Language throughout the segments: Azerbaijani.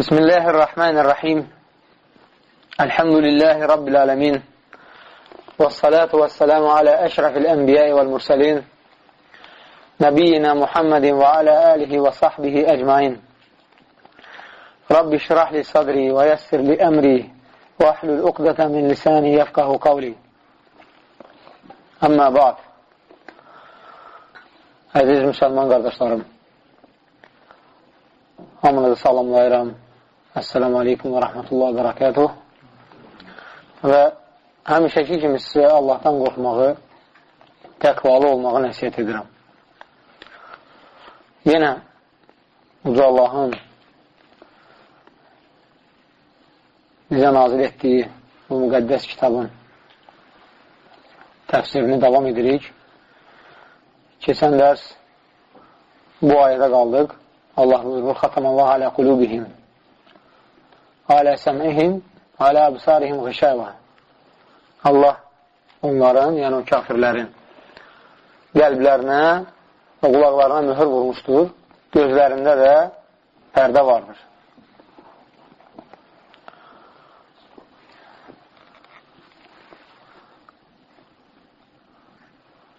بسم الله الرحمن الرحيم. الحمد لله رب العالمين. والصلاة والسلام على أشرف الأنبياء والمرسلين. نبينا محمد وعلى آله وصحبه أجمعين. رب اشرح لي صدري ويسر لي أمري واحلل عقدة من لساني يفقه قولي. أما بعد. Əziz müsəlman qardaşlarım, hamınızı salamlayıram. Əssalamu aleykum və rəhmətullah və bərəkətuh. Və həmişəki kimi sizə Allahdan qorxmağı, təqvalı olmağı nəsiyyət edirəm. Yenə Uca Allahın bizə nazil etdiyi bu müqəddəs kitabın təfsirini davam edirik. Keçən dərs bu ayədə qaldıq. Allah buyurur, Xatamallah alə qulubihim alə səmihim alə əbsarihim qışəvə Allah onların, yəni o kafirlərin qəlblərinə və qulaqlarına mühür vurmuşdur. Gözlərində də pərdə vardır.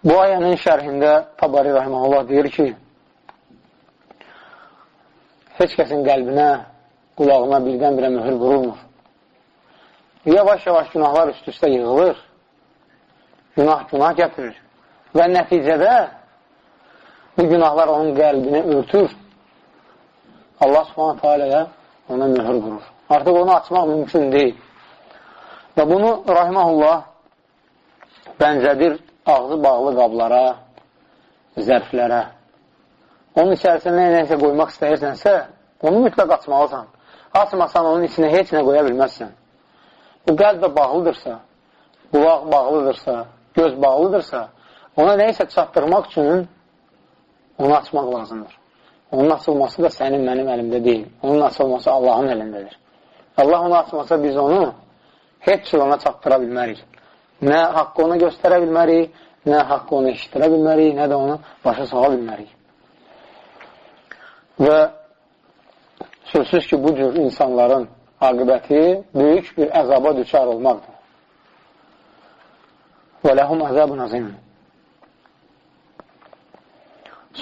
Bu ayənin şərhində Tabari Rahiməhullah deyir ki, heç kəsin qəlbinə, qulağına birdən-birə mühür vurulmur. Yavaş-yavaş günahlar üst-üstə yığılır, günah-günah gətirir və nəticədə bu günahlar onun qəlbini örtür. Allah subhanətə aləyə ona mühür vurur. Artıq onu açmaq mümkün deyil. Və bunu Rahiməhullah bənzədir ağzı bağlı qablara, zərflərə. Onun içərisində nəyəsə qoymaq istəyirsənsə, onu mütləq açmalısan. Açmasan onun içinə heç nə qoya bilməzsən. Bu qəlb də bağlıdırsa, qulaq bağlıdırsa, göz bağlıdırsa, ona nəyəsə çatdırmaq üçün onu açmaq lazımdır. Onun açılması da sənin, mənim əlimdə deyil. Onun açılması Allahın əlindədir. Allah onu açmasa biz onu heç cür ona çatdıra bilmərik. Nə haqqı ona göstərə bilmərik, nə haqqı onu eşitirə bilmərik, nə də onu başa sala bilmərik. Və sözsüz ki, bu cür insanların aqibəti böyük bir əzaba düçar olmaqdır. Və ləhum əzabun azim.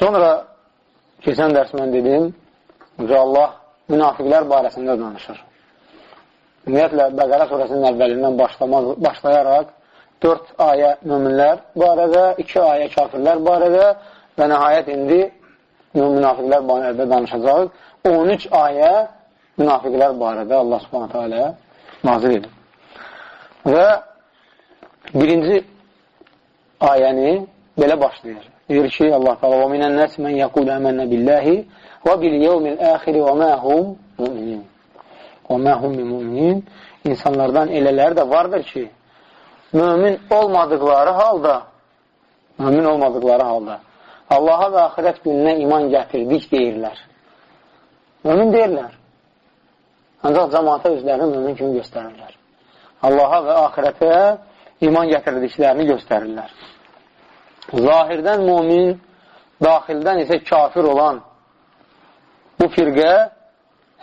Sonra keçən dərs mən dedim, Uca Allah münafiqlər barəsində danışır. Ümumiyyətlə, Bəqərə surəsinin əvvəlindən başlamaq, başlayaraq 4 ayə müminlər barədə, 2 ayə kafirlər barədə və nəhayət indi münafiqlər barədə danışacaq. 13 ayə münafiqlər barədə Allah subhanətə alə nazil edir. Və birinci ayəni belə başlayır. Deyir ki, Allah yəqul əmənnə billəhi və bil yevmil əxiri və mə hum müminin. Və mə hum müminin. İnsanlardan elələri də vardır ki, mümin olmadıqları halda mümin olmadıqları halda Allaha və axirət gününə iman gətirdik deyirlər. Mümin deyirlər. Ancaq cəmaata özlərini mümin kimi göstərirlər. Allaha və axirətə iman gətirdiklərini göstərirlər. Zahirdən mümin, daxildən isə kafir olan bu firqə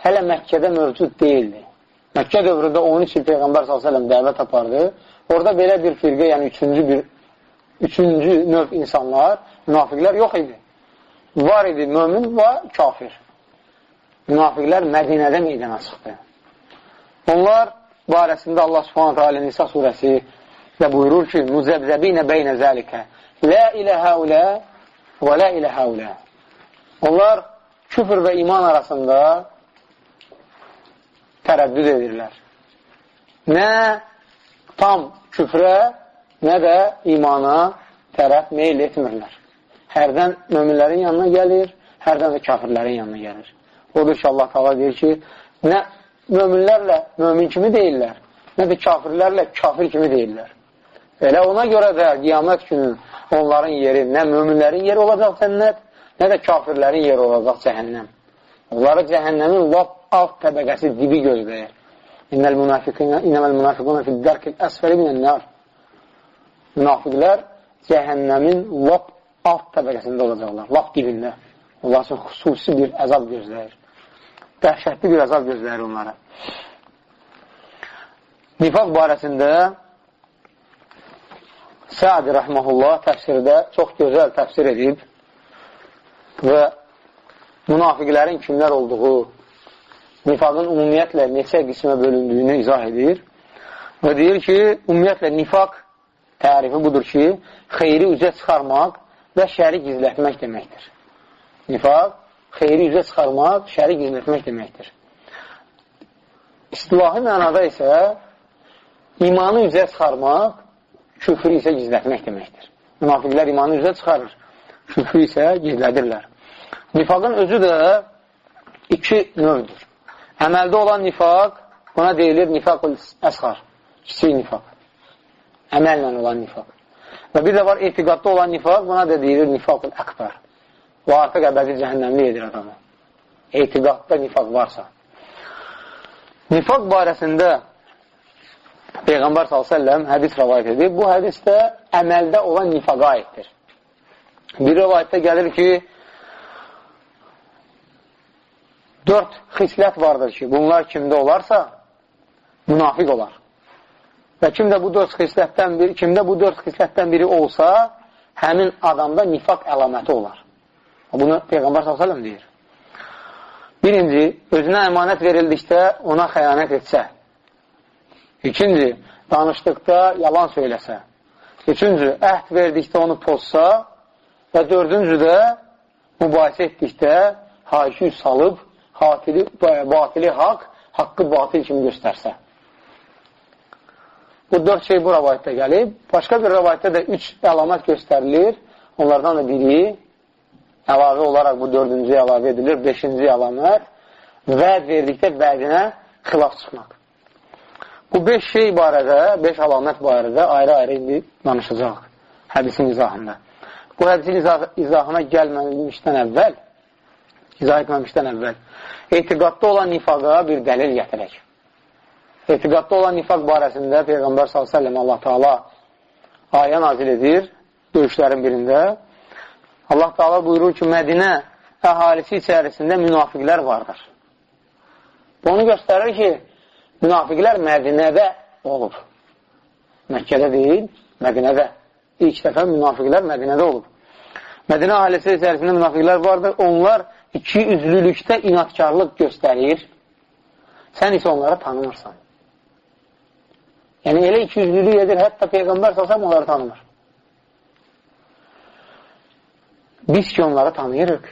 hələ Məkkədə mövcud deyildi. Məkkə dövründə 13 il Peyğəmbər s.ə.v dəvət apardı. Orada belə bir firqə, yəni üçüncü bir üçüncü növ insanlar, münafiqlər yox idi. Var idi mömin və kafir. Münafiqlər Mədinədə meydana çıxdı. Onlar barəsində Allah subhanətə alə Nisa surəsi də buyurur ki, Müzəbzəbinə beynə zəlikə Lə ilə həulə və lə ilə həulə Onlar küfür və iman arasında tərəddüd edirlər. Nə tam küfrə, nə də imana tərəf meyl etmirlər. Hərdən möminlərin yanına gəlir, hərdən də kafirlərin yanına gəlir. Odur ki, Allah qala deyir ki, nə möminlərlə mömin kimi deyirlər, nə də kafirlərlə kafir kimi deyirlər. Elə ona görə də qiyamət günü onların yeri, nə möminlərin yeri olacaq cənnət, nə də kafirlərin yeri olacaq cəhənnəm. Onları cəhənnəmin lap alt təbəqəsi dibi gözləyir. İnnəl münafiquna fi dərkil əsfəli minənlər. Münafiqlər cəhənnəmin lap alt təbəqəsində olacaqlar, lap dibində. Allah üçün xüsusi bir əzab gözləyir. Dəhşətli bir əzab gözlərir onlara. Nifaq barəsində Səadi rəhməhullah təfsirdə çox gözəl təfsir edib və münafiqlərin kimlər olduğu, nifaqın ümumiyyətlə neçə qismə bölündüyünü izah edir və deyir ki, ümumiyyətlə nifaq tərifi budur ki, xeyri üzə çıxarmaq və şəri gizlətmək deməkdir. Nifaq, xeyri üzə çıxarmaq, şəri gizlətmək deməkdir. İstilahi mənada isə imanı üzə çıxarmaq küfrü isə gizlətmək deməkdir. Münafiqlər imanı üzrə çıxarır, küfrü isə gizlədirlər. Nifaqın özü də iki növdür. Əməldə olan nifaq, buna deyilir nifaqul əsxar, kiçik nifaq. Əməllə olan nifaq. Və bir də var, etiqadda olan nifaq, buna da deyilir nifaqul əkbər. Bu artıq əbədi cəhənnəmli edir adamı. Etiqadda nifaq varsa. Nifaq barəsində Peyğəmbər s.ə.v hədis rəvayət edib. Bu hədis də əməldə olan nifaqa aiddir. Bir rəvayətdə gəlir ki, dörd xislət vardır ki, bunlar kimdə olarsa, münafiq olar. Və kimdə bu dörd xislətdən biri, kimdə bu dörd xislətdən biri olsa, həmin adamda nifaq əlaməti olar. Bunu Peyğəmbər s.ə.v deyir. Birinci, özünə əmanət verildikdə ona xəyanət etsə, İkinci, danışdıqda yalan söyləsə. Üçüncü, əhd verdikdə onu pozsa və dördüncü də mübahisə etdikdə haşi salıb, hatili, batili haqq, haqqı batil kimi göstərsə. Bu dörd şey bu rəvayətdə gəlib. Başqa bir rəvayətdə də üç əlamət göstərilir. Onlardan da biri əlavə olaraq bu dördüncü əlavə edilir. Beşinci əlamət vəd verdikdə vədinə xilaf çıxmaq. Bu beş şey barədə, beş alamət barədə ayrı-ayrı indi danışacaq hədisin izahında. Bu hədisin izah izahına gəlməmişdən əvvəl, izah etməmişdən əvvəl, etiqadda olan nifaqa bir dəlil gətirək. Etiqadda olan nifaq barəsində Peyğəmbər s.ə.v Allah Taala ayə nazil edir döyüşlərin birində. Allah Taala buyurur ki, Mədinə əhalisi içərisində münafiqlər vardır. Bu onu göstərir ki, münafiqlər Mədinədə olub. Məkkədə deyil, Mədinədə. İlk dəfə münafiqlər Mədinədə olub. Mədinə ailəsi içərisində münafiqlər vardır. Onlar iki üzlülükdə inatkarlıq göstərir. Sən isə onları tanımırsan. Yəni, elə iki üzlülük edir, hətta Peyğəmbər salsam onları tanımır. Biz ki, onları tanıyırıq.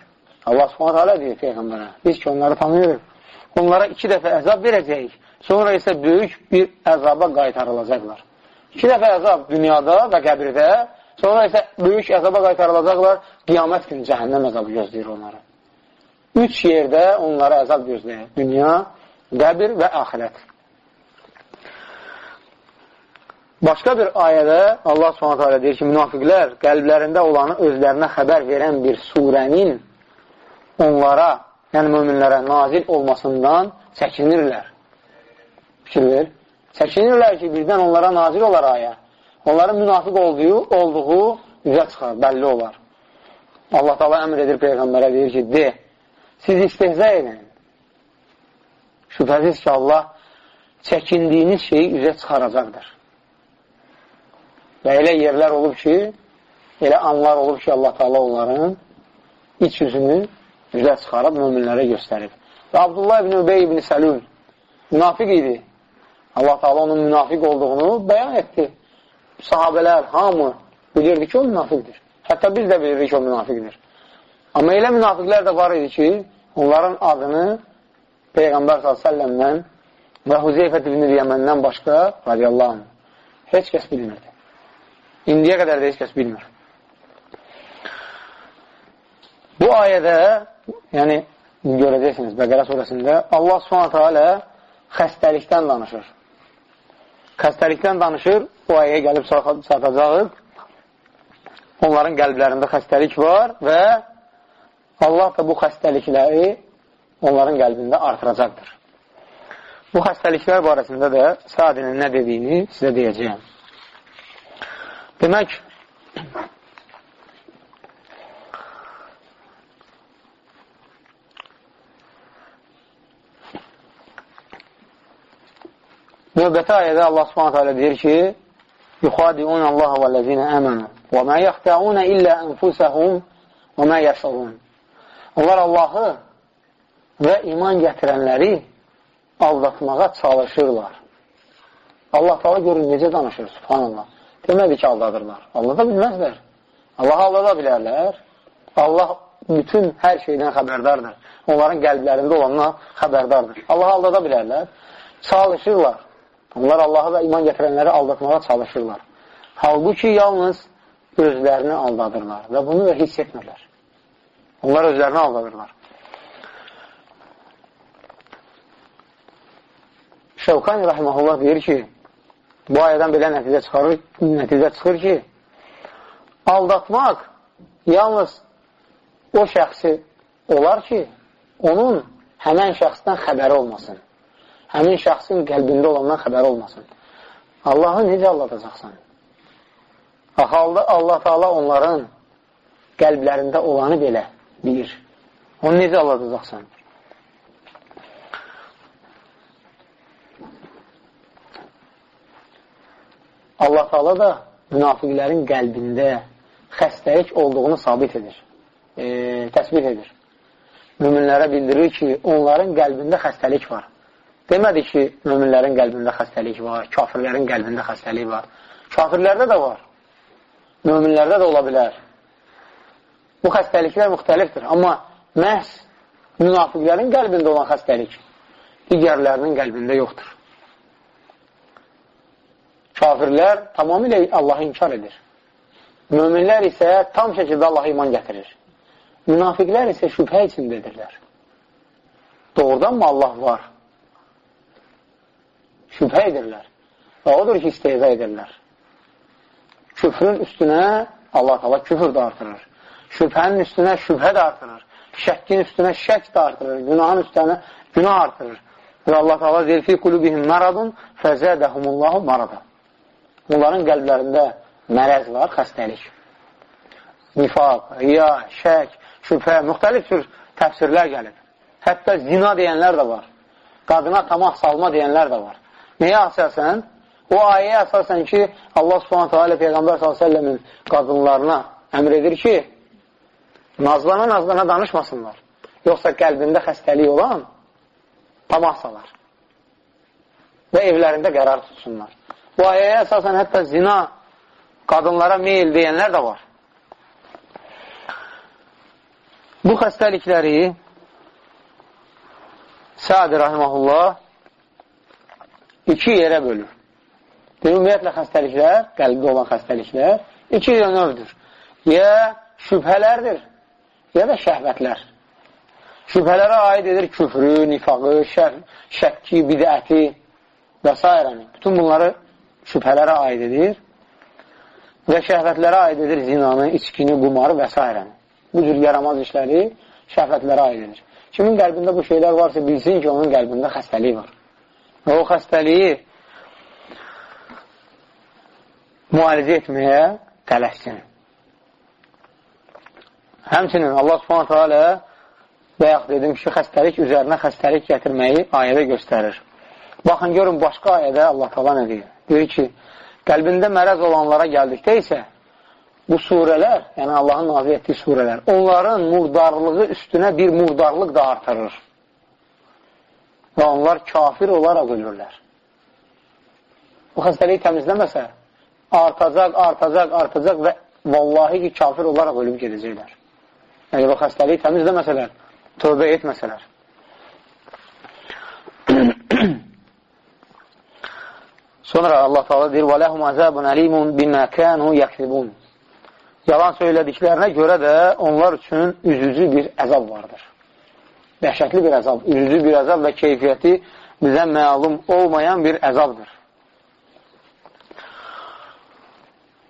Allah subhanət hələ deyir Peyğəmbərə. Biz ki, onları tanıyırıq. Onlara iki dəfə əzab verəcəyik. Sonra isə böyük bir əzaba qaytarılacaqlar. İki dəfə əzab dünyada və qəbirdə, sonra isə böyük əzaba qaytarılacaqlar, qiyamət günü cəhənnəm əzabı gözləyir onları. Üç yerdə onlara əzab gözləyir. Dünya, qəbir və axirət. Başqa bir ayədə Allah subhanətə deyir ki, münafiqlər qəlblərində olanı özlərinə xəbər verən bir surənin onlara, yəni müminlərə nazil olmasından çəkinirlər fikir ver. Çəkinirlər ki, birdən onlara nazil olar ayə. Onların münafiq olduğu, olduğu üzə çıxar, bəlli olar. Allah da əmr edir Peyğəmbərə, deyir ki, de, siz istehza edin. Şübhəsiz ki, Allah çəkindiyiniz şeyi üzə çıxaracaqdır. Və elə yerlər olub ki, elə anlar olub ki, Allah Taala onların iç yüzünü üzə çıxarıb müminlərə göstərib. Və Abdullah ibn Übey ibn Səlul münafiq idi. Allah Taala onun münafiq olduğunu bəyan etdi. Sahabələr, hamı bilirdi ki, o münafiqdir. Hətta biz də bilirdik ki, o münafiqdir. Amma elə münafiqlər də var idi ki, onların adını Peyğəmbər s.ə.v-dən və Huzeyfət ibn-i Yəməndən başqa radiyallahu anh, heç kəs bilmirdi. İndiyə qədər də heç kəs bilmir. Bu ayədə, yəni görəcəksiniz Bəqərə surəsində Allah subhanətə alə xəstəlikdən danışır xəstəlikdən danışır, bu ayəyə gəlib çatacağıq. Onların qəlblərində xəstəlik var və Allah da bu xəstəlikləri onların qəlbində artıracaqdır. Bu xəstəliklər barəsində də Sadinin nə dediyini sizə deyəcəyəm. Demək, növbəti ayədə Allah subhanət hələ deyir ki, يُخَادِعُونَ اللَّهَ وَالَّذِينَ آمَنُوا وَمَا يَخْتَعُونَ إِلَّا أَنْفُسَهُمْ وَمَا يَشْعُونَ Onlar Allahı və iman gətirənləri aldatmağa çalışırlar. Allah taala görür necə danışır, subhanallah. Demədi ki, aldadırlar. Aldada bilməzlər. Allah aldada bilərlər. Allah bütün hər şeydən xəbərdardır. Onların qəlblərində olanla xəbərdardır. Allah aldada bilərlər. Çalışırlar. Onlar Allahı və iman gətirənləri aldatmağa çalışırlar. Halbuki yalnız özlərini aldadırlar və bunu da hiss etmirlər. Onlar özlərini aldadırlar. Şevkani Rahiməhullah deyir ki, bu ayədən belə nəticə çıxarır, nəticə çıxır ki, aldatmaq yalnız o şəxsi olar ki, onun həmən şəxsdən xəbəri olmasın. Həmin şəxsin qəlbində olandan xəbəri olmasın. Allahı necə aldatacaqsan? Halda Allah Taala onların qəlblərində olanı belə bilir. Onu necə aldatacaqsan? Allah Taala da münafiqlərin qəlbində xəstəlik olduğunu sabit edir, e, təsbit edir. Müminlərə bildirir ki, onların qəlbində xəstəlik var. Demədi ki, müminlərin qəlbində xəstəlik var, kafirlərin qəlbində xəstəlik var. Kafirlərdə də var. Müminlərdə də ola bilər. Bu xəstəliklər müxtəlifdir. Amma məhz münafiqlərin qəlbində olan xəstəlik digərlərinin qəlbində yoxdur. Kafirlər tamamilə Allahı inkar edir. Möminlər isə tam şəkildə Allaha iman gətirir. Münafiqlər isə şübhə içindədirlər. Doğrudan mı Allah var? Şübhə edirlər. Və odur ki, isteyza edirlər. Küfrün üstünə Allah Allah küfür də artırır. Şübhənin üstünə şübhə də artırır. Şəkkin üstünə şək də artırır. Günahın üstünə günah artırır. Və Allah Allah deyir, fi qulubihim maradun fəzədəhumullahu marada. Bunların qəlblərində mərəz var, xəstəlik. Nifaq, riya, şək, şübhə, müxtəlif tür təfsirlər gəlib. Hətta zina deyənlər də var. Qadına tamah salma deyənlər də var. Nəyə əsasən? O ayəyə əsasən ki, Allah subhanətə alə Peyğəmbər s.ə.v-in qadınlarına əmr edir ki, nazlana-nazlana danışmasınlar. Yoxsa qəlbində xəstəlik olan tamah salar və evlərində qərar tutsunlar. Bu ayəyə əsasən hətta zina qadınlara meyil deyənlər də var. Bu xəstəlikləri Səadi Rahiməhullah iki yerə bölür. Ümumiyyətlə xəstəliklər, qəlbdə olan xəstəliklər iki növdür. Ya şübhələrdir, ya da şəhvətlər. Şübhələrə aid edir küfrü, nifaqı, şək, şəkki, bidəti və s. Bütün bunları şübhələrə aid edir və şəhvətlərə aid edir zinanı, içkini, qumarı və s. Bu cür yaramaz işləri şəhvətlərə aid edir. Kimin qəlbində bu şeylər varsa bilsin ki, onun qəlbində xəstəlik var. Və o xəstəliyi müalicə etməyə tələssin. Həmçinin Allah subhanətə alə bayaq dedim ki, xəstəlik üzərinə xəstəlik gətirməyi ayədə göstərir. Baxın, görün, başqa ayədə Allah tala nə deyir? Deyir ki, qəlbində mərəz olanlara gəldikdə isə bu surələr, yəni Allahın nazir etdiyi surələr, onların murdarlığı üstünə bir murdarlıq da artırır. Və onlar kafir olaraq ölürlər. Bu xəstəliyi təmizləməsə, artacaq, artacaq, artacaq və vallahi ki, kafir olaraq ölüb gedəcəklər. Yəni, bu xəstəliyi təmizləməsələr, tövbə etməsələr. Sonra Allah Taala deyir: "Və lehum azabun alimun bima kanu yaksibun." Yalan söylədiklərinə görə də onlar üçün üzücü bir əzab vardır. Dəhşətli bir əzab, üzücü bir əzab və keyfiyyəti bizə məlum olmayan bir əzabdır.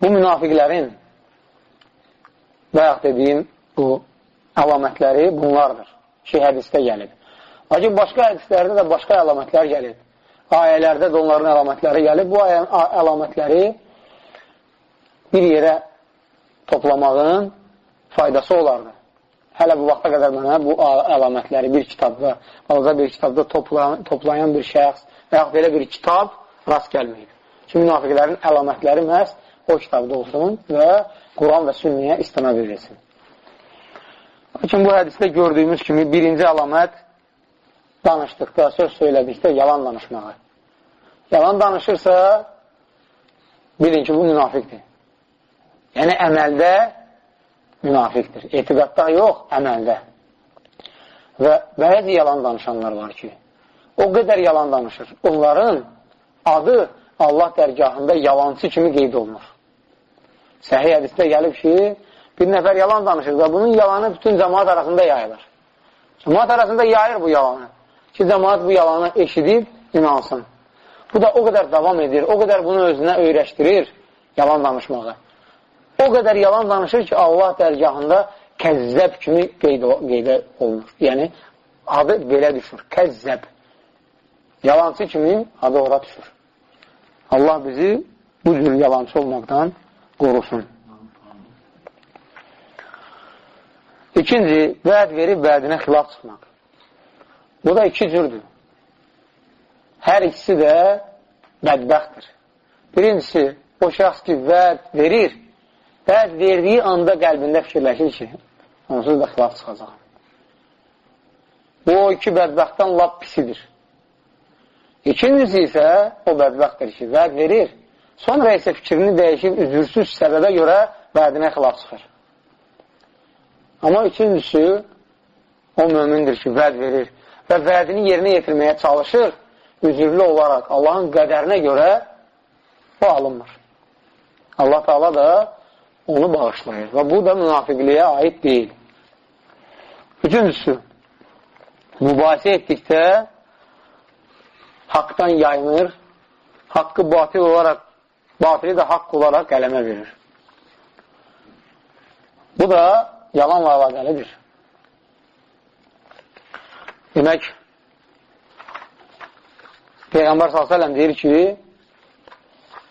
Bu münafiqlərin bayaq dediyim bu əlamətləri bunlardır ki, hədisdə gəlib. Lakin başqa hədislərdə də başqa əlamətlər gəlib ayələrdə də onların əlamətləri gəlib. Bu ayə, əlamətləri bir yerə toplamağın faydası olardı. Hələ bu vaxta qədər mənə bu əlamətləri bir kitabda, balaca bir kitabda toplayan, toplayan bir şəxs və yaxud belə bir kitab rast gəlməyib. Ki, münafiqlərin əlamətləri məhz o kitabda olsun və Quran və sünniyə istəmə verilsin. Lakin bu hədisdə gördüyümüz kimi birinci əlamət danışdıqda, söz söylədikdə yalan danışmağı. Yalan danışırsa, bilin ki, bu münafiqdir. Yəni, əməldə münafiqdir. Etiqadda yox, əməldə. Və bəzi yalan danışanlar var ki, o qədər yalan danışır. Onların adı Allah dərgahında yalancı kimi qeyd olunur. Səhih hədisdə gəlib ki, bir nəfər yalan danışır və bunun yalanı bütün cəmaat arasında yayılır. Cəmaat arasında yayır bu yalanı. Ki, cəmaat bu yalanı eşidib, inansın. Bu da o qədər davam edir, o qədər bunu özünə öyrəşdirir, yalan danışmağı. O qədər yalan danışır ki, Allah dərgahında kəzzəb kimi qeyd, qeydə olunur. Yəni, adı belə düşür, kəzzəb. Yalancı kimi adı ora düşür. Allah bizi bu cür yalancı olmaqdan qorusun. İkinci, vəd verib vədinə xilaf çıxmaq. Bu da iki cürdür. Hər ikisi də bədbəxtdir. Birincisi, o şəxs ki, vəd verir, vəd verdiyi anda qəlbində fikirləşir ki, onsuz da xilaf çıxacaq. Bu, o iki bədbəxtdən lap pisidir. İkincisi isə o bədbəxtdir ki, vəd verir, sonra isə fikrini dəyişib üzürsüz səbəbə görə vədinə xilaf çıxır. Amma üçüncüsü, o mömindir ki, vəd verir və vədini yerinə yetirməyə çalışır, üzürlü olaraq Allahın qədərinə görə o alınmır. Allah Taala da onu bağışlayır və bu da münafiqliyə aid deyil. Üçüncüsü, mübahisə etdikdə haqdan yayınır, haqqı batil olaraq, batili də haqq olaraq qələmə verir. Bu da yalanla əlaqəlidir. Demək, Peyğəmbər s.ə.v deyir ki,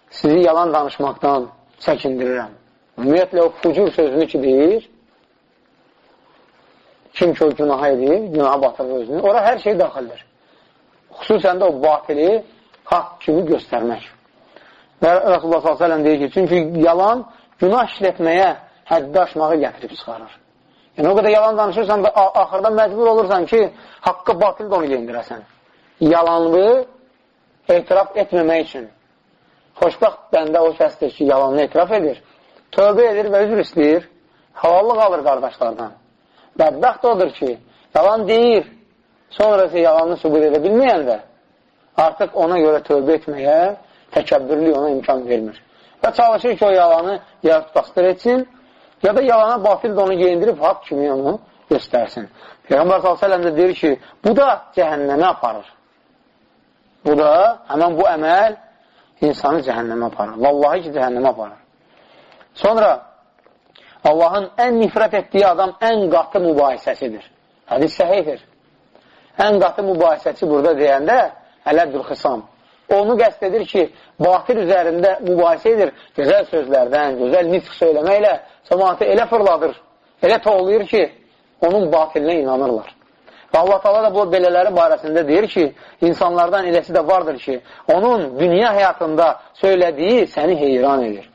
sizi yalan danışmaqdan çəkindirirəm. Ümumiyyətlə, o fucur sözünü ki, deyir, kim ki o günaha edir, günaha batırır özünü, ora hər şey daxildir. Xüsusən də o batili haqq kimi göstərmək. Və Rasulullah s.ə.v deyir ki, çünki yalan günah işlətməyə həddi aşmağı gətirib çıxarır. Yəni, o qədər yalan danışırsan və axırda məcbur olursan ki, haqqa batil də onu yendirəsən. Yalanlı etiraf etməmək üçün. Xoşbaxt bəndə o kəsdir ki, yalanını etiraf edir, tövbə edir və üzr istəyir, halallıq alır qardaşlardan. Bədbəxt odur ki, yalan deyir, sonrası yalanını sübut edə bilməyən də artıq ona görə tövbə etməyə təkəbbürlük ona imkan vermir. Və çalışır ki, o yalanı ya bastır etsin, ya da yalana batil də onu geyindirib haqq kimi onu göstərsin. Peyğəmbər s.ə.v də deyir ki, bu da cəhənnəmə aparır. Bu da, həmən bu əməl insanı cəhənnəmə aparır. Vallahi ki, cəhənnəmə aparır. Sonra Allahın ən nifrət etdiyi adam ən qatı mübahisəsidir. Hədis səhiydir. Ən qatı mübahisəçi burada deyəndə ələddül xisam. Onu qəst edir ki, batil üzərində mübahisə edir. Gözəl sözlərdən, gözəl nitq söyləməklə cəmatı elə fırladır, elə toğlayır ki, onun batilinə inanırlar. Və Allah Taala da bu belələri barəsində deyir ki, insanlardan eləsi də vardır ki, onun dünya həyatında söylədiyi səni heyran edir.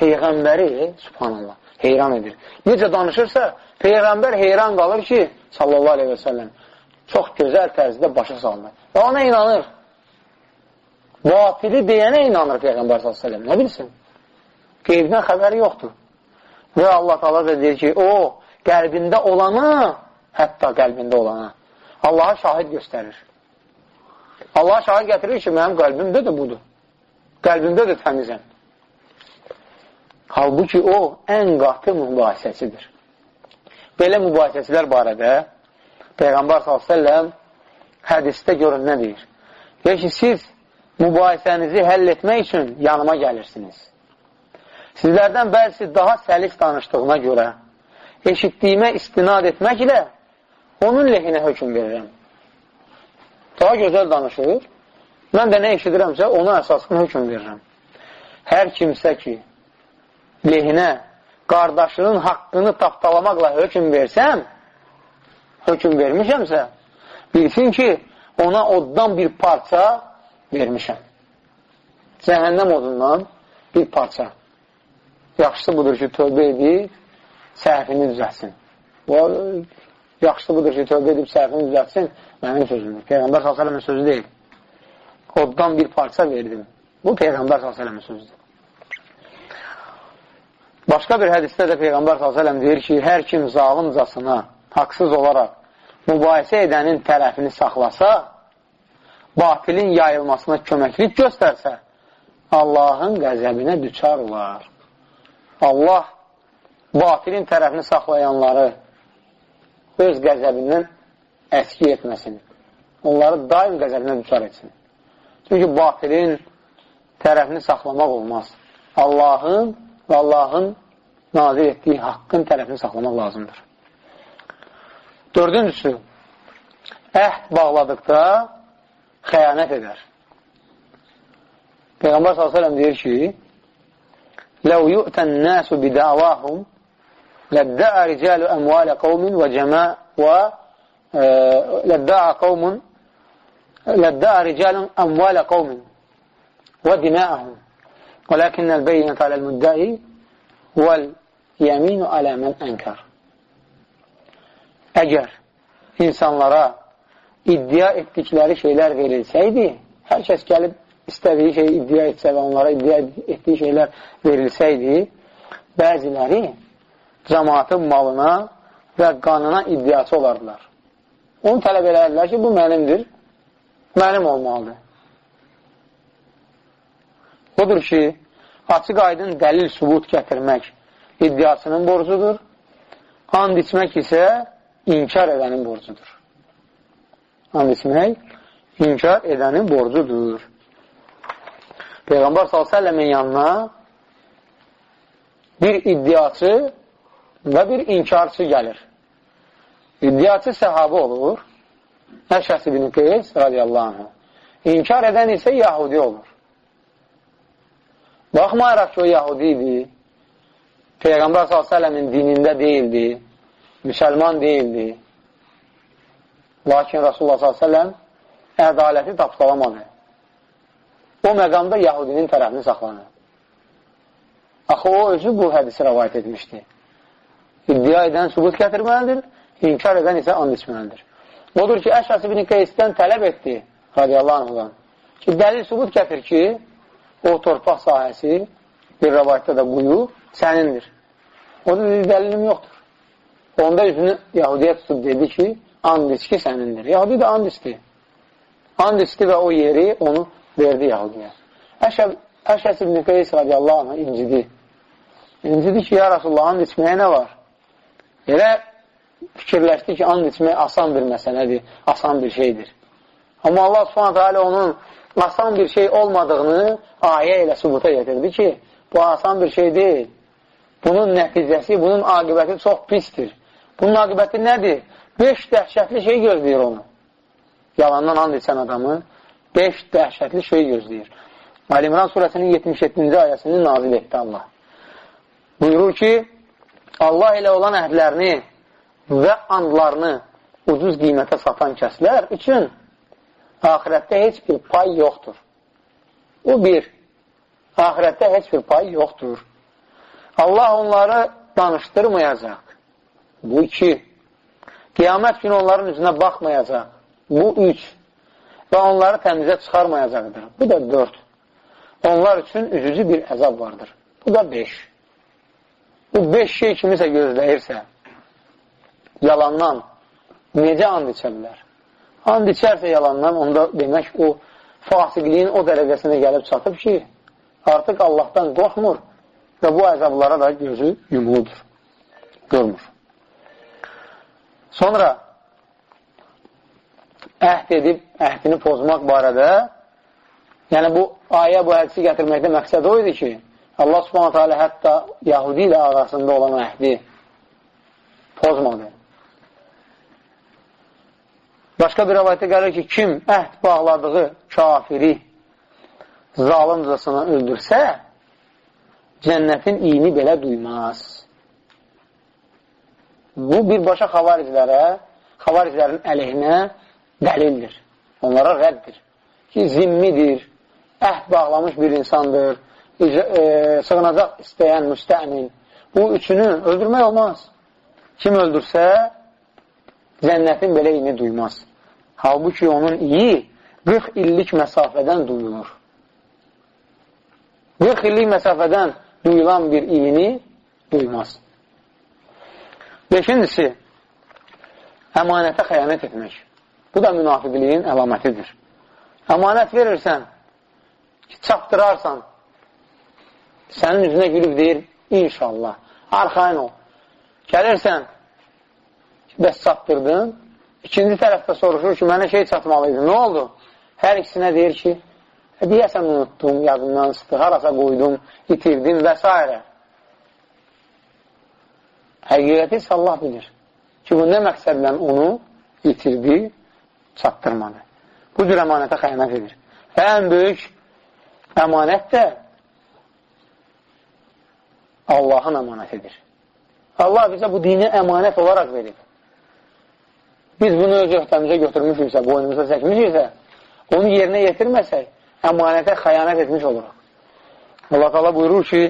Peyğəmbəri, subhanallah, heyran edir. Necə danışırsa, Peyğəmbər heyran qalır ki, sallallahu aleyhi və səlləm, çox gözəl tərzdə başa salınır. Və ona inanır. Vatili deyənə inanır Peyğəmbər s.ə.v. Nə bilsin? Qeybdən xəbəri yoxdur. Və Allah Taala da deyir ki, o, qəlbində olanı, hətta qəlbində olanı, Allaha şahid göstərir. Allaha şahid gətirir ki, mənim qəlbimdə də budur. Qəlbimdə də təmizəm. Halbuki o, ən qatı mübahisəçidir. Belə mübahisəçilər barədə Peyğəmbər s.ə.v hədisdə görün nə deyir? Deyir ki, siz mübahisənizi həll etmək üçün yanıma gəlirsiniz. Sizlərdən bəzisi daha səlis danışdığına görə eşitdiyimə istinad etməklə onun lehinə hökum verirəm. Daha gözəl danışır. Mən də nə eşidirəmsə, ona əsasını hökum verirəm. Hər kimsə ki, lehinə qardaşının haqqını tapdalamaqla hökum versəm, hökum vermişəmsə, bilsin ki, ona oddan bir parça vermişəm. cəhənnəm odundan bir parça. Yaxşısı budur ki, tövbə edib, səhvini düzətsin. O, yaxşısı budur ki, tövbə edib, səhvini düzətsin, mənim sözümdür. Peyğəmbər s.ə.v-in sözü deyil. Oddan bir parça verdim. Bu, Peyğəmbər s.ə.v-in sözüdür. Başqa bir hədisdə də Peyğəmbər s.ə.v deyir ki, hər kim zalimcasına, haqsız olaraq mübahisə edənin tərəfini saxlasa, batilin yayılmasına köməklik göstərsə, Allahın qəzəbinə düçar olar. Allah batilin tərəfini saxlayanları öz qəzəbindən əski etməsin. Onları daim qəzəbinə düçar etsin. Çünki batilin tərəfini saxlamaq olmaz. Allahın və Allahın nazir etdiyi haqqın tərəfini saxlamaq lazımdır. Dördüncüsü, əhd bağladıqda xəyanət edər. Peyğəmbər s.ə.v deyir ki, لو يؤتى الناس بدعواهم لادعى رجال أموال قوم وجماع و لادعى قوم لادعى رجال أموال قوم ودماءهم ولكن البينة على المدعي واليمين على من أنكر. Əgər insanlara iddia etdikləri şeylər verilsəydi, hər kəs gəlib istədiyi şeyi iddia etsə və onlara iddia etdiyi şeylər verilsəydi, bəziləri cəmatın malına və qanına iddiası olardılar. Onu tələb elədilər ki, bu mənimdir, mənim olmalıdır. Odur ki, açıq aydın dəlil sübut gətirmək iddiasının borcudur. And içmək isə inkar edənin borcudur. And içmək inkar edənin borcudur. Peyğəmbər s.ə.v-in yanına bir iddiaçı və bir inkarçı gəlir. İddiaçı səhabı olur. Əşəs ibn Qeys radiyallahu anh. İnkar edən isə Yahudi olur. Baxmayaraq ki, o Yahudi idi, Peyğəmbər s.ə.v-in dinində deyildi, müsəlman deyildi. Lakin Rasulullah s.ə.v ədaləti tapsalamadı. O məqamda Yahudinin tərəfini saxlanır. Axı o özü bu hədisi rəvayət etmişdi. İddia edən sübut gətirməlidir, inkar edən isə and içməlidir. Odur ki, Əşəs ibn Qeysdən tələb etdi, radiyallahu anhudan, ki, dəlil sübut gətir ki, o torpaq sahəsi bir rəvayətdə də quyu sənindir. O da dedi, dəlilim yoxdur. Onda üzünü Yahudiyə tutub dedi ki, and iç ki, sənindir. Yahudi də and içdi. And içdi və o yeri onu verdi Yahudiyə. Əşəs ibn Qeys radiyallahu anh incidi. İncidi ki, ya Rasulullah, and içməyə nə var? Elə fikirləşdi ki, and içmək asan bir məsələdir, asan bir şeydir. Amma Allah subhanətə alə onun asan bir şey olmadığını ayə ilə sübuta getirdi ki, bu asan bir şey deyil. Bunun nəticəsi, bunun aqibəti çox pistir. Bunun aqibəti nədir? Beş dəhşətli şey gözləyir onu. Yalandan and etsən adamı, beş dəhşətli şey gözləyir. Əl-İmran surəsinin 77-ci ayəsini nazil etdi Allah. Buyurur ki, Allah ilə olan əhədlərini və andlarını ucuz qiymətə satan kəslər üçün ahirətdə heç bir pay yoxdur. Bu bir, ahirətdə heç bir pay yoxdur. Allah onları danışdırmayacaq. Bu iki, qiyamət günü onların üzünə baxmayacaq. Bu üç və onları təmizə çıxarmayacaqdır. Bu da dörd. Onlar üçün üzücü bir əzab vardır. Bu da beş. Bu beş şey kimisə gözləyirsə, yalandan necə and içə bilər? And içərsə yalandan, onda demək o fasiqliyin o dərəcəsinə gəlib çatıb ki, artıq Allahdan qorxmur və bu əzablara da gözü yumuludur, görmür. Sonra əhd edib, əhdini pozmaq barədə yəni bu ayə, bu hədisi gətirməkdə məqsəd o idi ki, Allah subhanətə alə hətta Yahudi ilə arasında olan əhdi pozmadı. Başqa bir rəvayətə gəlir ki, kim əhd bağladığı kafiri zalimcasına öldürsə, cənnətin iyini belə duymaz. Bu, birbaşa xavariclərə, xavariclərin əleyhinə dəlildir. Onlara rəddir ki, zimmidir, əhd bağlamış bir insandır, e, sığınacaq istəyən müstəmin. Bu üçünü öldürmək olmaz. Kim öldürsə, cənnətin belə ini duymaz. Halbuki onun iyi 40 illik məsafədən duyulur. 40 illik məsafədən duyulan bir iyini duymaz. Beşincisi, əmanətə xəyanət etmək. Bu da münafiqliyin əlamətidir. Əmanət verirsən, çatdırarsan, sənin üzünə gülüb deyir, inşallah, arxain ol. Gəlirsən, bəs çatdırdın, ikinci tərəfdə soruşur ki, mənə şey çatmalıydı, nə oldu? Hər ikisinə deyir ki, e, deyəsən unutdum, yadımdan çıxdı, harasa qoydum, itirdim və s. Həqiqəti isə Allah bilir ki, bu nə məqsədlə onu itirdi, çatdırmadı. Bu cür əmanətə xəyanət edir. Və ən böyük əmanət də Allahın əmanətidir. Allah bizə bu dini əmanət olaraq verib. Biz bunu öz öhdəmizə götürmüşüksə, boynumuza çəkmişiksə, onu yerinə yetirməsək, əmanətə xəyanət etmiş oluruq. Allah qala buyurur ki,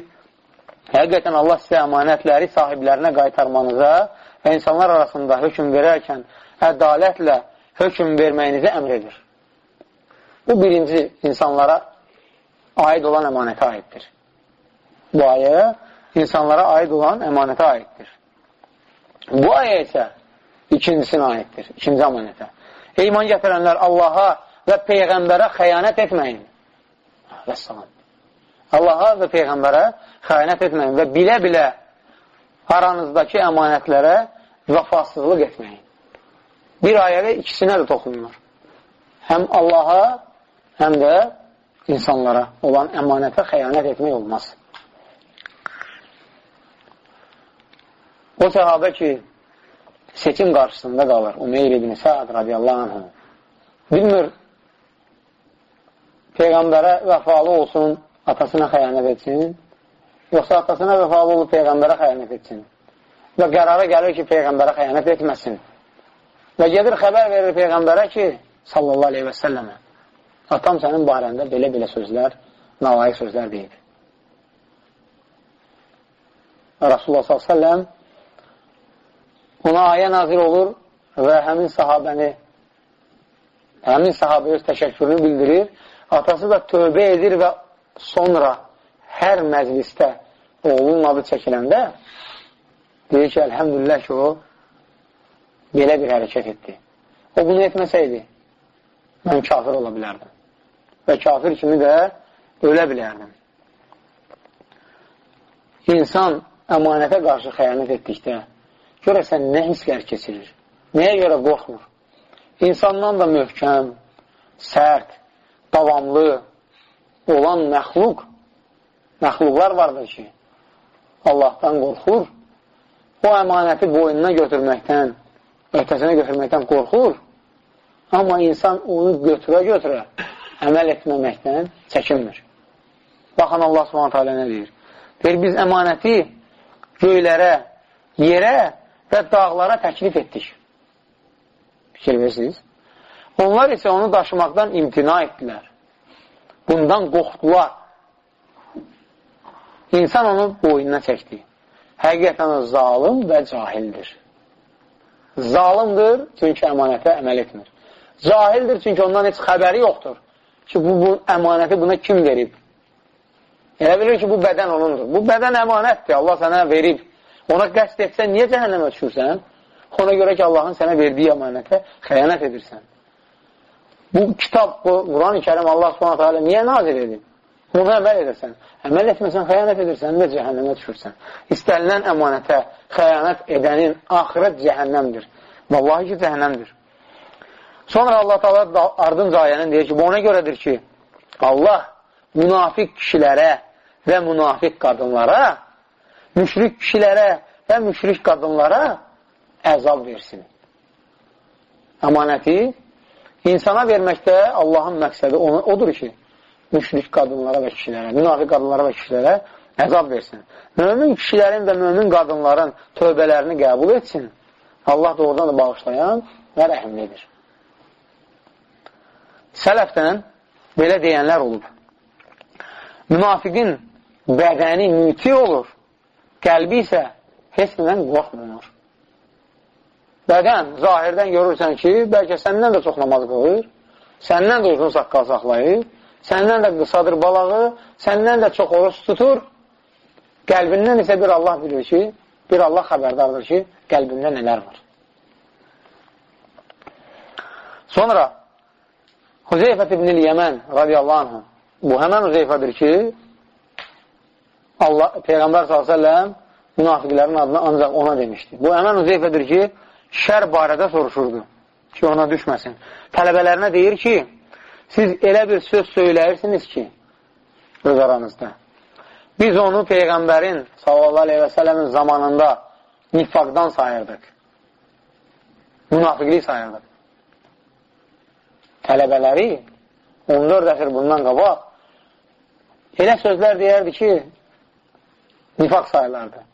həqiqətən Allah sizə əmanətləri sahiblərinə qaytarmanıza və insanlar arasında hökum verərkən ədalətlə hökum verməyinizi əmr edir. Bu birinci insanlara aid olan əmanətə aiddir. Bu ayə insanlara aid olan əmanətə aiddir. Bu ayə isə ikincisinə aiddir, ikinci əmanətə. İman gətirənlər Allaha və Peyğəmbərə xəyanət etməyin. Vəssalam. Allaha və Peyğəmbərə xəyanət etməyin və bilə-bilə aranızdakı əmanətlərə vəfasızlıq etməyin. Bir ayədə ikisinə də toxunulur. Həm Allaha, həm də insanlara olan əmanətə xəyanət etmək olmaz. O səhabə ki, seçim qarşısında qalır, Umeyr ibn Sa'ad radiyallahu anh, bilmir, Peyğəmbərə vəfalı olsun, atasına xəyanət etsin, yoxsa atasına vəfalı olub Peyğəmbərə xəyanət etsin. Və qərara gəlir ki, Peyğəmbərə xəyanət etməsin. Və gedir xəbər verir Peyğəmbərə ki, sallallahu aleyhi və səlləmə, atam sənin barəndə belə-belə sözlər, nalayiq sözlər deyib. Rasulullah s.ə.v ona ayə nazir olur və həmin sahabəni həmin sahabə öz təşəkkürünü bildirir. Atası da tövbə edir və sonra hər məclisdə oğlunun adı çəkiləndə deyir ki, əlhəmdülillah ki, o belə bir hərəkət etdi. O bunu etməsəydi, mən kafir ola bilərdim. Və kafir kimi də ölə bilərdim. İnsan əmanətə qarşı xəyanət etdikdə görəsən nə hisslər keçirir? Nəyə görə qorxmur? İnsandan da möhkəm, sərt, davamlı olan məxluq, məxluqlar vardır ki, Allahdan qorxur, o əmanəti boynuna götürməkdən, öhtəsinə götürməkdən qorxur, amma insan onu götürə-götürə əməl etməməkdən çəkinmir. Baxın, Allah subhanət hələ nə deyir? Deyir, biz əmanəti göylərə, yerə və dağlara təklif etdik. Fikir verirsiniz? Onlar isə onu daşımaqdan imtina etdilər. Bundan qorxdular. İnsan onu boynuna çəkdi. Həqiqətən zalim və cahildir. Zalimdir, çünki əmanətə əməl etmir. Cahildir, çünki ondan heç xəbəri yoxdur ki, bu, bu əmanəti buna kim verib? Elə bilir ki, bu bədən onundur. Bu bədən əmanətdir, Allah sənə verib. Ona qəst etsən, niyə cəhənnəmə düşürsən? Ona görə ki, Allahın sənə verdiyi əmanətə xəyanət edirsən. Bu kitab, bu Quran-ı Kerim Allah subhanətə alə niyə nazir edib? Ona əməl edərsən. Əməl etməsən, xəyanət edirsən və cəhənnəmə düşürsən. İstənilən əmanətə xəyanət edənin axirət cəhənnəmdir. Vallahi ki, cəhənnəmdir. Sonra Allah Taala ardınca ayənin deyir ki, bu ona görədir ki, Allah münafiq kişilərə və münafiq qadınlara, müşrik kişilərə və müşrik qadınlara əzab versin. Əmanəti insana verməkdə Allahın məqsədi odur ki, müşrik qadınlara və kişilərə, münafiq qadınlara və kişilərə əzab versin. Mömin kişilərin və mömin qadınların tövbələrini qəbul etsin. Allah doğrudan da bağışlayan və rəhimlidir. Sələfdən belə deyənlər olub. münafiqin bədəni müti olur, qəlbi isə heç nədən qorxmur. Bədən, zahirdən görürsən ki, bəlkə səndən də çox namaz qılır, səndən də uzun saqqal saxlayır, səndən də qısadır balağı, səndən də çox oruç tutur, qəlbindən isə bir Allah bilir ki, bir Allah xəbərdardır ki, qəlbində nələr var. Sonra Hüzeyfət ibn-i Yəmən radiyallahu anh bu həmən Hüzeyfədir ki, Allah, Peyğəmbər s.ə.v münafiqlərin adını ancaq ona demişdi. Bu həmən Hüzeyfədir ki, şər barədə soruşurdu ki, ona düşməsin. Tələbələrinə deyir ki, siz elə bir söz söyləyirsiniz ki, öz aranızda. Biz onu Peyğəmbərin sələmin zamanında nifaqdan sayırdıq. Münafiqlik sayırdıq. Tələbələri 14 əsr bundan qabaq elə sözlər deyərdi ki, nifaq sayılardı.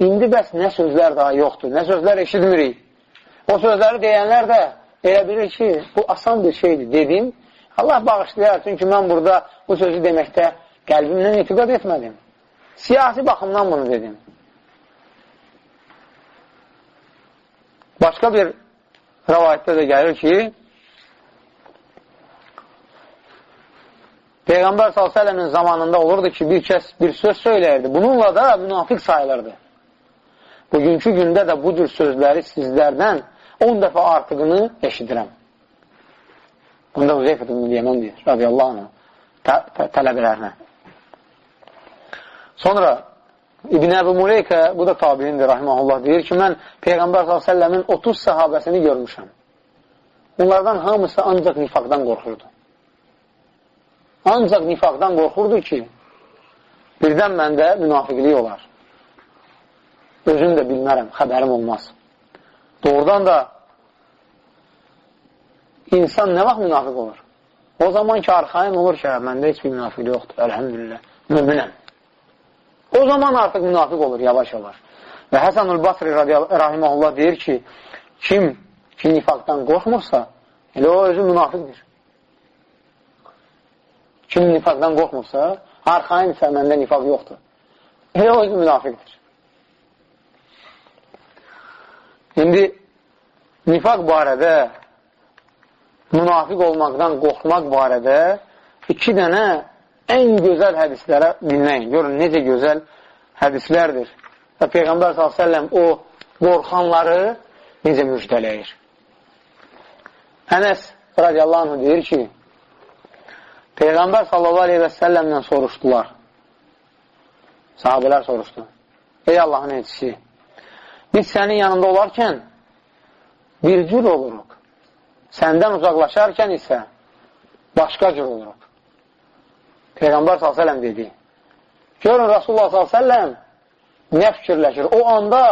İndi bəs nə sözlər daha yoxdur, nə sözlər eşitmirik. O sözləri deyənlər də elə bilir ki, bu asan bir şeydir dedim. Allah bağışlayar, çünki mən burada bu sözü deməkdə qəlbimdən etiqad etmədim. Siyasi baxımdan bunu dedim. Başqa bir rəvayətdə də gəlir ki, Peyğəmbər s.ə.v-in zamanında olurdu ki, bir kəs bir söz söyləyirdi. Bununla da münafiq sayılırdı. Bugünkü gündə də bu cür sözləri sizlərdən 10 dəfə artıqını eşidirəm. Bunda Hüzeyfət ibn Yəmən deyir, radiyallahu anh, tə tə tələbələrinə. Sonra İbn Əbu Muleykə, bu da tabiindir, rahiməhullah, deyir ki, mən Peyğəmbər s.ə.v-in 30 səhabəsini görmüşəm. Onlardan hamısı ancaq nifaqdan qorxurdu. Ancaq nifaqdan qorxurdu ki, birdən məndə münafiqlik olar. Özüm də bilmərəm, xəbərim olmaz. Doğrudan da insan nə vaxt münafiq olur? O zaman ki, arxain olur ki, məndə heç bir münafiqlik yoxdur, əlhəmdülillah, müminəm. O zaman artıq münafiq olur, yavaş-yavaş. Və Həsanul Basri rahiməhullah deyir ki, kim ki, nifaqdan qorxmursa, elə o özü münafiqdir. Kim nifaqdan qorxmursa, arxain isə məndə nifaq yoxdur. Elə o özü münafiqdir. İndi nifaq barədə, münafiq olmaqdan qorxmaq barədə iki dənə ən gözəl hədislərə dinləyin. Görün, necə gözəl hədislərdir. Və Peyğəmbər s.ə.v o qorxanları necə müjdələyir. Ənəs radiyallahu anh deyir ki, Peyğəmbər səlləmlə soruşdular. Sahabələr soruşdu. Ey Allahın elçisi, biz sənin yanında olarkən bir cür oluruq. Səndən uzaqlaşarkən isə başqa cür oluruq. Peyğəmbər s.ə.v dedi. Görün, Rasulullah s.ə.v nə fikirləşir? O anda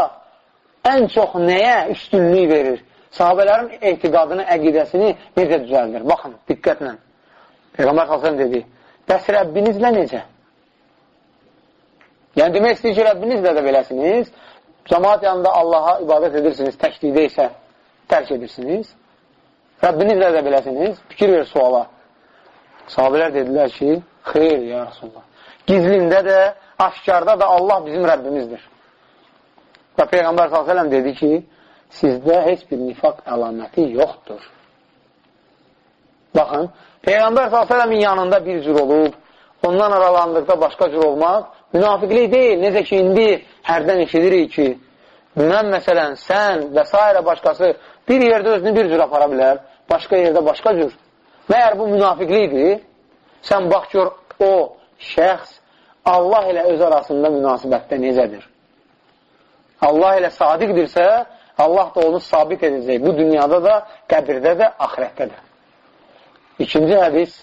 ən çox nəyə üstünlük verir? Sahabələrin etiqadını, əqidəsini necə düzəldir? Baxın, diqqətlə. Peyğəmbər s.ə.v dedi, bəs Rəbbinizlə necə? Yəni, demək istəyir ki, Rəbbinizlə də beləsiniz, cəmaat yanında Allaha ibadət edirsiniz, təklikdə isə tərk edirsiniz. Rəbbinizlə də beləsiniz, fikir ver suala. Sahabələr dedilər ki, xeyr, ya Rasulullah. Gizlində də, aşkarda da Allah bizim Rəbbimizdir. Və Peyğəmbər s.ə.v dedi ki, sizdə heç bir nifaq əlaməti yoxdur. Baxın, Peyğəmbər s.ə.v-in yanında bir cür olub, ondan aralandıqda başqa cür olmaq münafiqlik deyil. Necə ki, indi hərdən eşidirik ki, mən məsələn, sən və s. başqası bir yerdə özünü bir cür apara bilər, başqa yerdə başqa cür. Məyər bu münafiqlikdir? Sən bax gör, o şəxs Allah ilə öz arasında münasibətdə necədir? Allah ilə sadiqdirsə, Allah da onu sabit edəcək. Bu dünyada da, qəbirdə də, axirətdə də. İkinci hədis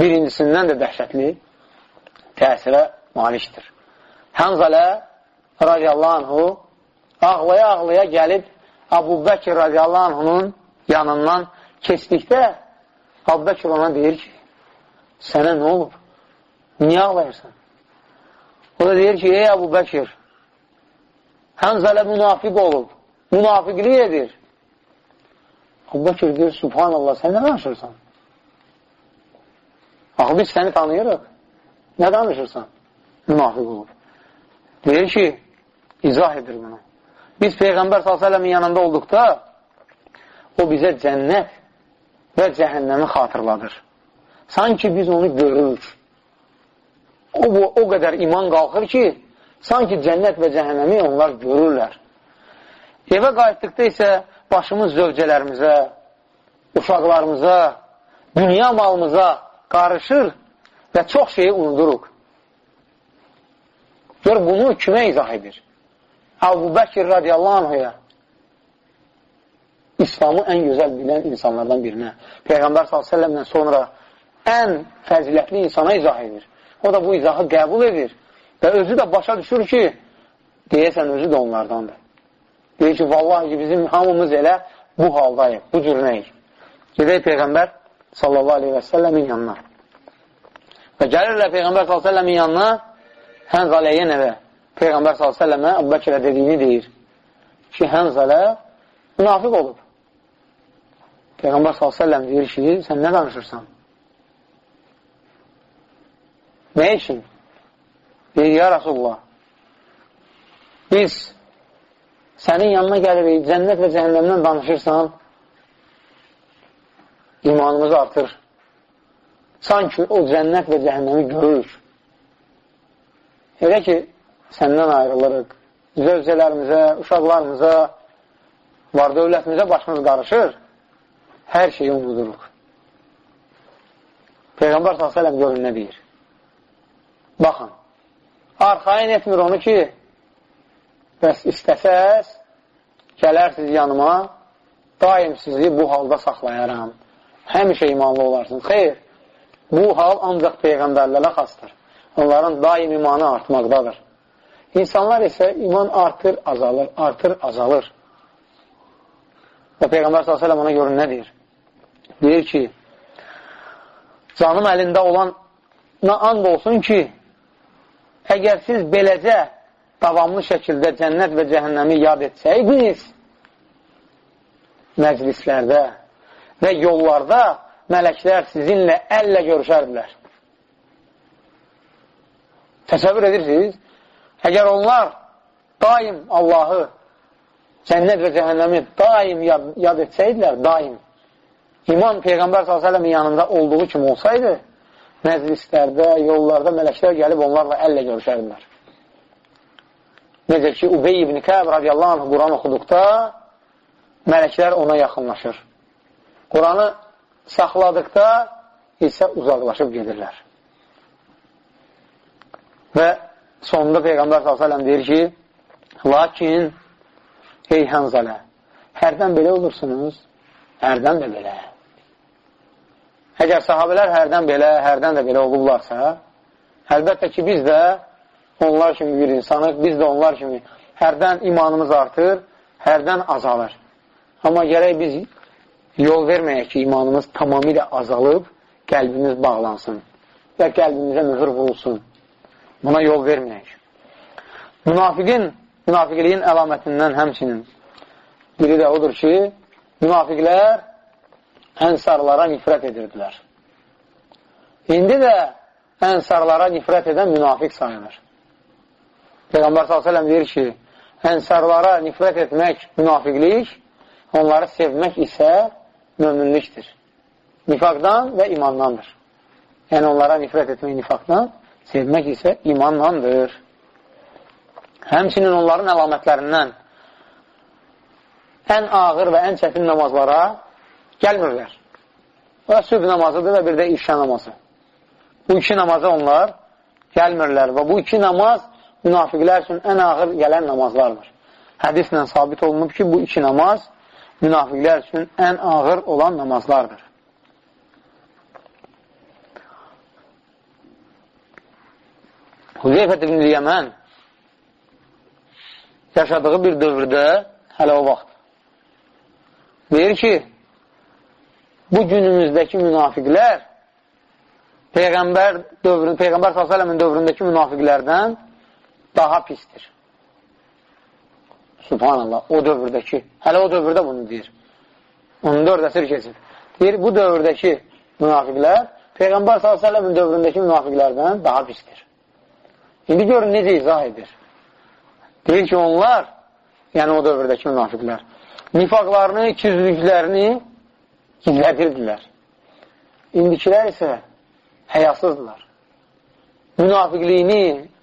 birincisindən də dəhşətli təsirə malikdir. Hənzalə radiyallahu anhu ağlaya-ağlaya gəlib Abu Bəkir radiyallahu anhunun yanından keçdikdə Abu Bəkir ona deyir ki, sənə nə olur? Niyə ağlayırsan? O da deyir ki, ey Abu Bəkir, Hənzələ münafiq olub, münafiqlik edir. Abu Bəkir deyir, subhanallah, sən nə danışırsan? Axı, biz səni tanıyırıq. Nə danışırsan? Münafiq olub. Deyir ki, izah edir bunu. Biz Peyğəmbər s.ə.v-in yanında olduqda o bizə cənnət və cəhənnəmi xatırladır. Sanki biz onu görürük. O, o qədər iman qalxır ki, sanki cənnət və cəhənnəmi onlar görürlər. Evə qayıtdıqda isə başımız zövcələrimizə, uşaqlarımıza, dünya malımıza qarışır və çox şeyi unuduruq. Gör, bunu kimə izah edir? Əbu Bəkir radiyallahu anhaya İslamı ən gözəl bilən insanlardan birinə, Peyğəmbər s.ə.v-dən sonra ən fəzilətli insana izah edir. O da bu izahı qəbul edir və özü də başa düşür ki, deyəsən özü də onlardandır. Deyir ki, vallahi ki, bizim hamımız elə bu haldayıq, bu cürünəyik. Gedək Peyğəmbər sallallahu aleyhi və səlləmin yanına. Və gəlirlər Peyğəmbər sallallahu aleyhi və səlləmin yanına Hənzaləyə nəvə? Peyğəmbər s.ə.və Əbu Bəkirə dediyini deyir ki, Hənzalə münafiq olub. Peyğəmbər s.ə.v deyir ki, sən nə danışırsan? Nə üçün? Deyir, ya Rasulullah, biz sənin yanına gəlirik, cənnət və cəhənnəmdən danışırsan, imanımız artır. Sanki o cənnət və cəhənnəmi görürük. Elə ki, səndən ayrılırıq. Zövcələrimizə, uşaqlarımıza, var dövlətimizə başımız qarışır, hər şeyi unuduruq. Peyğəmbər s.ə.v görün nə deyir? Baxın, arxain etmir onu ki, bəs istəsəz, gələrsiz yanıma, daim sizi bu halda saxlayaram. Həmişə imanlı olarsınız. Xeyr, bu hal ancaq Peyğəmbərlərə xastır. Onların daim imanı artmaqdadır. İnsanlar isə iman artır, azalır, artır, azalır. Və Peyğəmbər s.ə.v ona görə nə deyir? Deyir ki, canım əlində olana and olsun ki, əgər siz beləcə davamlı şəkildə cənnət və cəhənnəmi yad etsəydiniz, məclislərdə və yollarda mələklər sizinlə əllə görüşərdilər. Təsəvvür edirsiniz? Əgər onlar daim Allahı, cənnət və cəhənnəmi daim yad, yad etsəydilər, daim iman Peyğəmbər s.ə.v yanında olduğu kimi olsaydı, məclislərdə, yollarda mələklər gəlib onlarla əllə görüşərdilər. Necə ki, Ubey ibn Kəb radiyallahu anh Quran oxuduqda mələklər ona yaxınlaşır. Quranı saxladıqda isə uzaqlaşıb gedirlər. Və sonunda Peyğəmbər s.ə.v deyir ki, lakin, ey Hənzalə, hərdən belə olursunuz, hərdən də belə. Əgər sahabələr hərdən belə, hərdən də belə olublarsa, əlbəttə ki, biz də onlar kimi bir insanıq, biz də onlar kimi hərdən imanımız artır, hərdən azalır. Amma gərək biz yol verməyək ki, imanımız tamamilə azalıb, qəlbimiz bağlansın və qəlbimizə mühür vurulsun. Buna yol verməyək. Münafiqin, münafiqliyin əlamətindən həmçinin biri də odur ki, münafiqlər ənsarlara nifrət edirdilər. İndi də ənsarlara nifrət edən münafiq sayılır. Peyğəmbər s.ə.v deyir ki, ənsarlara nifrət etmək münafiqlik, onları sevmək isə möminlikdir. Nifaqdan və imandandır. Yəni, onlara nifrət etmək nifaqdan, sevmək isə imandandır. Həmçinin onların əlamətlərindən ən ağır və ən çətin namazlara gəlmirlər. Və sübh namazıdır və bir də işə namazı. Bu iki namaza onlar gəlmirlər və bu iki namaz münafiqlər üçün ən ağır gələn namazlardır. Hədislə sabit olunub ki, bu iki namaz münafiqlər üçün ən ağır olan namazlardır. Huzeyfət ibn Yəmən yaşadığı bir dövrdə hələ o vaxt deyir ki, bu günümüzdəki münafiqlər Peyğəmbər dövrün, Peyğəmbər s.ə.v-in dövründəki münafiqlərdən daha pistir. Subhanallah, o dövrdəki, hələ o dövrdə bunu deyir. 14 əsr keçir. Deyir, bu dövrdəki münafiqlər Peyğəmbər s.ə.v-in dövründəki münafiqlərdən daha pisdir. İndi görün, necə izah edir. Deyir ki, onlar, yəni o dövrdəki münafiqlər, nifaqlarını, ikizliklərini gizlədirdilər. İndikilər isə həyasızdılar. Münafiqliyini,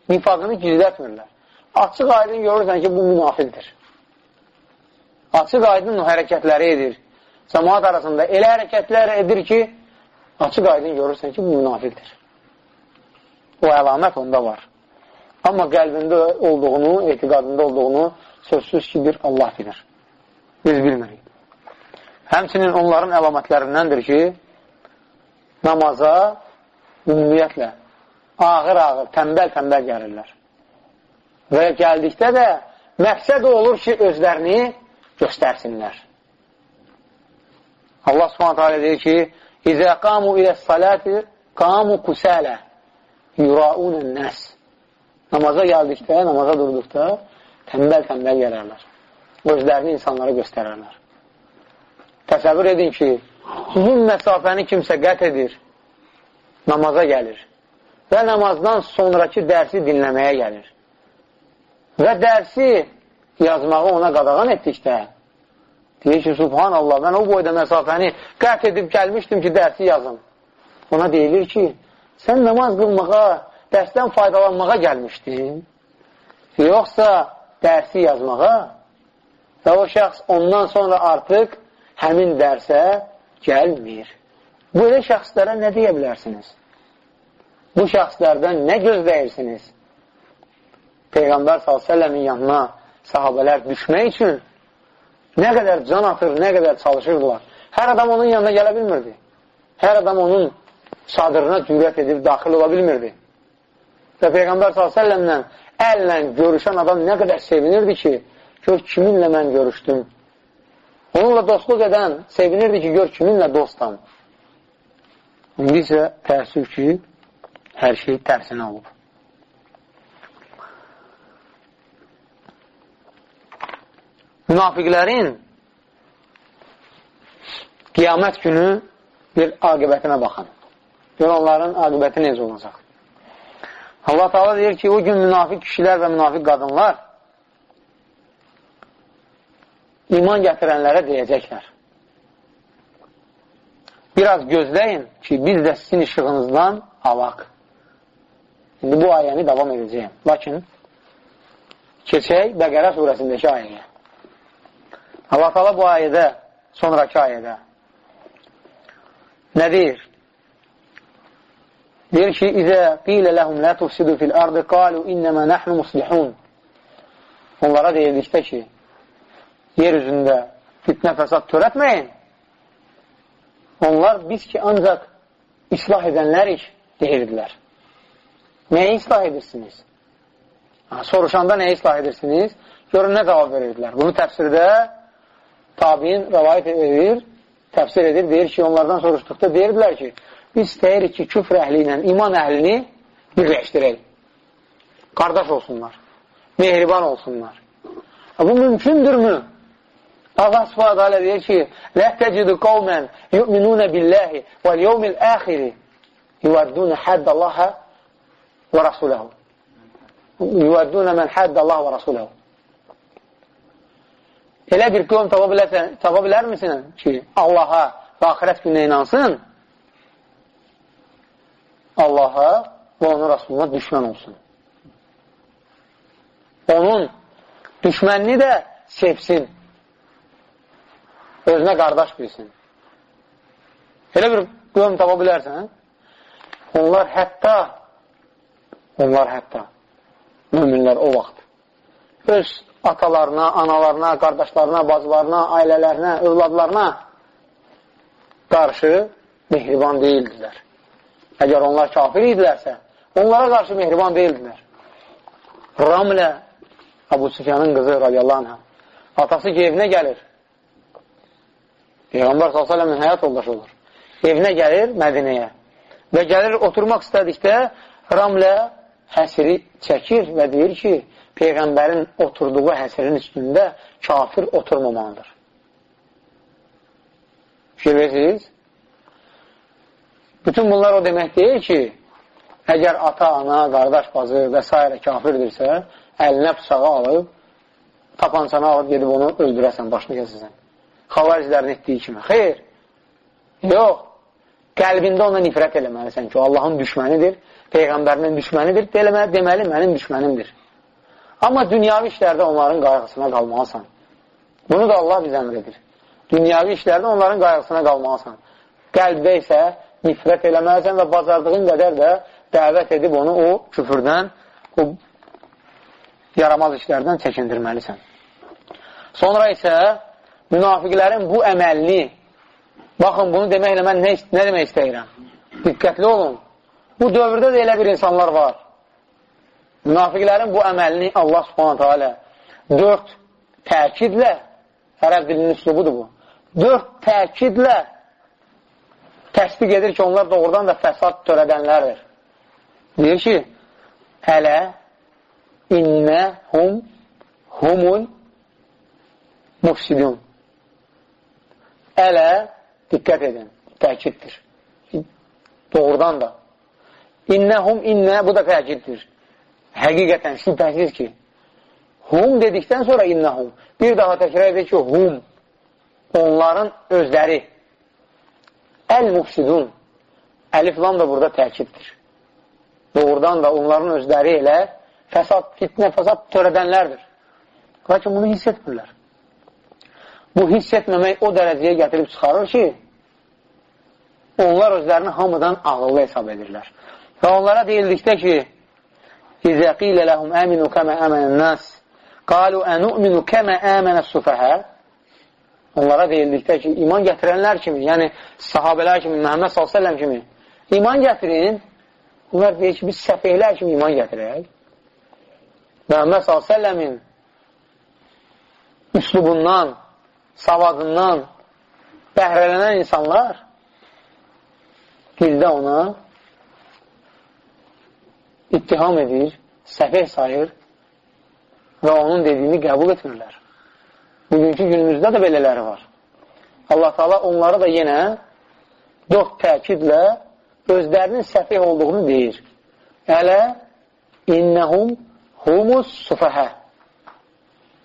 nifaqını gizlətmirlər. Açıq aydın görürsən ki, bu münafiqdir. Açıq aydın o hərəkətləri edir. Cəmaat arasında elə hərəkətlər edir ki, açıq aydın görürsən ki, bu münafiqdir. O əlamət onda var. Amma qəlbində olduğunu, etiqadında olduğunu sözsüz ki, bir Allah bilir. Biz bilmirik. Həmçinin onların əlamətlərindəndir ki, namaza ümumiyyətlə ağır-ağır, təmbəl-təmbəl gəlirlər. Və gəldikdə də məqsəd olur ki, özlərini göstərsinlər. Allah subhanətə alə deyir ki, İzə qamu ilə saləti qamu kusələ yuraunən nəs Namaza gəldikdə, namaza durduqda təmbəl-təmbəl gələrlər. Özlərini insanlara göstərərlər. Təsəvvür edin ki, uzun məsafəni kimsə qət edir, namaza gəlir və namazdan sonraki dərsi dinləməyə gəlir. Və dərsi yazmağı ona qadağan etdikdə, deyir ki, subhanallah, mən o boyda məsafəni qət edib gəlmişdim ki, dərsi yazım. Ona deyilir ki, sən namaz qılmağa dərsdən faydalanmağa gəlmişdin, yoxsa dərsi yazmağa və o şəxs ondan sonra artıq həmin dərsə gəlmir. Belə şəxslərə nə deyə bilərsiniz? Bu şəxslərdən nə gözləyirsiniz? Peyğəmbər s.ə.v-in yanına sahabələr düşmək üçün nə qədər can atır, nə qədər çalışırdılar. Hər adam onun yanına gələ bilmirdi. Hər adam onun çadırına cürət edib daxil ola bilmirdi. Və Peyğəmbər s.ə.v-lə əllə görüşən adam nə qədər sevinirdi ki, gör kiminlə mən görüşdüm. Onunla dostluq edən sevinirdi ki, gör kiminlə dostam. İndi isə təəssüf ki, hər şey tərsinə olub. Münafiqlərin qiyamət günü bir aqibətinə baxın. Gör onların aqibəti necə olacaq. Allah Teala deyir ki, o gün münafiq kişilər və münafiq qadınlar iman gətirənlərə deyəcəklər. Biraz gözləyin ki, biz də sizin işığınızdan alaq. İndi bu ayəni davam edəcəyim. Lakin, keçək Bəqərə surəsindəki ayəyə. Allah Teala bu ayədə, sonraki ayədə nə deyir? Deyir ki, İzə qilə ləhum lə tufsidu fil ardı qalu innəmə nəhnu muslihun. Onlara deyildikdə ki, yer üzündə fitnə fəsad törətməyin. Onlar biz ki, ancaq islah edənlərik, deyirdilər. Nəyi islah edirsiniz? Ha, soruşanda nəyi islah edirsiniz? Görün, nə cavab verirdilər? Bunu təfsirdə tabiin rəvayət edir, təfsir edir, deyir ki, onlardan soruşduqda deyirdilər ki, biz istəyirik ki, küfr əhli ilə iman əhlini birləşdirək. Qardaş olsunlar. Mehriban olsunlar. Bu mümkündürmü? Allah subhanət hələ deyir ki, təcidu qavmən yu'minunə billəhi vəl yevmil əxiri yuvaddunə həddallaha və rasuləhu. Yuvaddunə mən həddallaha və rasuləhu. Elə bir qövm tapa, bilərsən, tapa bilər misin ki, Allaha və axirət günə inansın? Allaha və onun Rasuluna düşmən olsun. Onun düşmənini də sevsin. Özünə qardaş bilsin. Elə bir qövm tapa bilərsən, onlar hətta onlar hətta müminlər o vaxt öz atalarına, analarına, qardaşlarına, bacılarına, ailələrinə, övladlarına qarşı mehriban deyildilər. Əgər onlar kafir idilərsə, onlara qarşı mehriban deyildilər. Ramlə Abu Sufyanın qızı radiyallahu anhə atası evinə gəlir. Peyğəmbər s.ə.v-in həyat yoldaşı olur. Evinə gəlir Mədinəyə və gəlir oturmaq istədikdə Ramlə həsiri çəkir və deyir ki, Peyğəmbərin oturduğu həsirin üstündə kafir oturmamalıdır. Fikir versiniz? Bütün bunlar o demək deyil ki, əgər ata, ana, qardaş, bazı və s. kafirdirsə, əlinə bıçağı alıb, tapançanı alıb gedib onu öldürəsən, başını kəsəsən. Xavaricilərin etdiyi kimi. Xeyr. Yox. Qəlbində ona nifrət eləməlisən ki, o Allahın düşmənidir, Peyğəmbərinin düşmənidir, deməli, deməli mənim düşmənimdir. Amma dünyavi işlərdə onların qayğısına qalmalısan. Bunu da Allah bizə əmr edir. Dünyavi işlərdə onların qayğısına qalmalısan. Qəlbdə isə nifrət eləməlisən və bacardığın qədər də dəvət edib onu o küfürdən, o yaramaz işlərdən çəkindirməlisən. Sonra isə münafiqlərin bu əməlini, baxın, bunu deməklə mən nə, nə demək istəyirəm? Diqqətli olun. Bu dövrdə də elə bir insanlar var. Münafiqlərin bu əməlini Allah subhanətə alə dörd təkidlə, ərəb dilinin üslubudur bu, dörd təkidlə təsdiq edir ki, onlar doğrudan da fəsad törədənlərdir. Deyir ki, hələ innə hum humul mufsidun. Ələ, diqqət edin, təkiddir. Doğrudan da. İnnəhum innə, bu da təkiddir. Həqiqətən, şübhəsiz ki, hum dedikdən sonra innəhum, bir daha təkrar edir ki, hum, onların özləri, əl-mufsidun, əlif lam da burada təkiddir. Doğrudan da onların özləri elə fəsad, fitnə, fəsad törədənlərdir. Lakin bunu hiss etmirlər. Bu hiss etməmək o dərəcəyə gətirib çıxarır ki, onlar özlərini hamıdan ağıllı hesab edirlər. Və onlara deyildikdə ki, İzə qilə ləhum əminu kəmə əmənən nas, qalu ənu'minu kəmə əmənəs sufəhə Onlara deyildikdə ki, iman gətirənlər kimi, yəni sahabələr kimi, Məhəmməd s.ə.v kimi iman gətirin, onlar deyir ki, biz səfehlər kimi iman gətirək. Məhəmməd s.ə.v-in üslubundan, savadından bəhrələnən insanlar dildə ona ittiham edir, səfeh sayır və onun dediyini qəbul etmirlər. Bugünkü günümüzdə də belələri var. Allah Taala onları da yenə dörd təkidlə özlərinin səfeh olduğunu deyir. Ələ innəhum humus sufəhə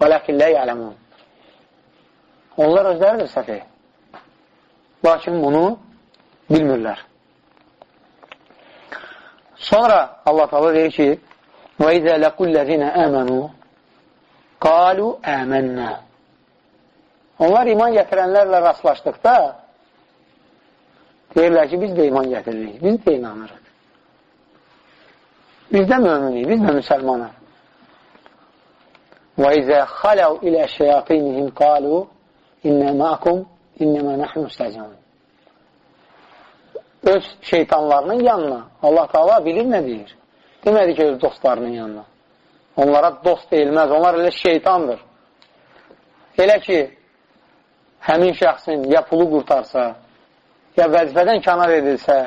və ləkin lə yələmun. Onlar özləridir səfeh. Lakin bunu bilmirlər. Sonra Allah Taala deyir ki: "Və izə laqulləzinə əmənu qalu əmənnə." Onlar iman gətirənlərlə rastlaşdıqda deyirlər ki, biz də iman gətiririk, biz də inanırıq. Biz də möminik, biz də müsəlmanıq. Və izə xaləv ilə şeyatinihim qalu innə məkum innəmə nəhnu müstəcəmun. Öz şeytanlarının yanına Allah Taala bilir nə deyir. Demədi ki, öz dostlarının yanına. Onlara dost deyilməz, onlar elə şeytandır. Elə ki, həmin şəxsin ya pulu qurtarsa, ya vəzifədən kənar edilsə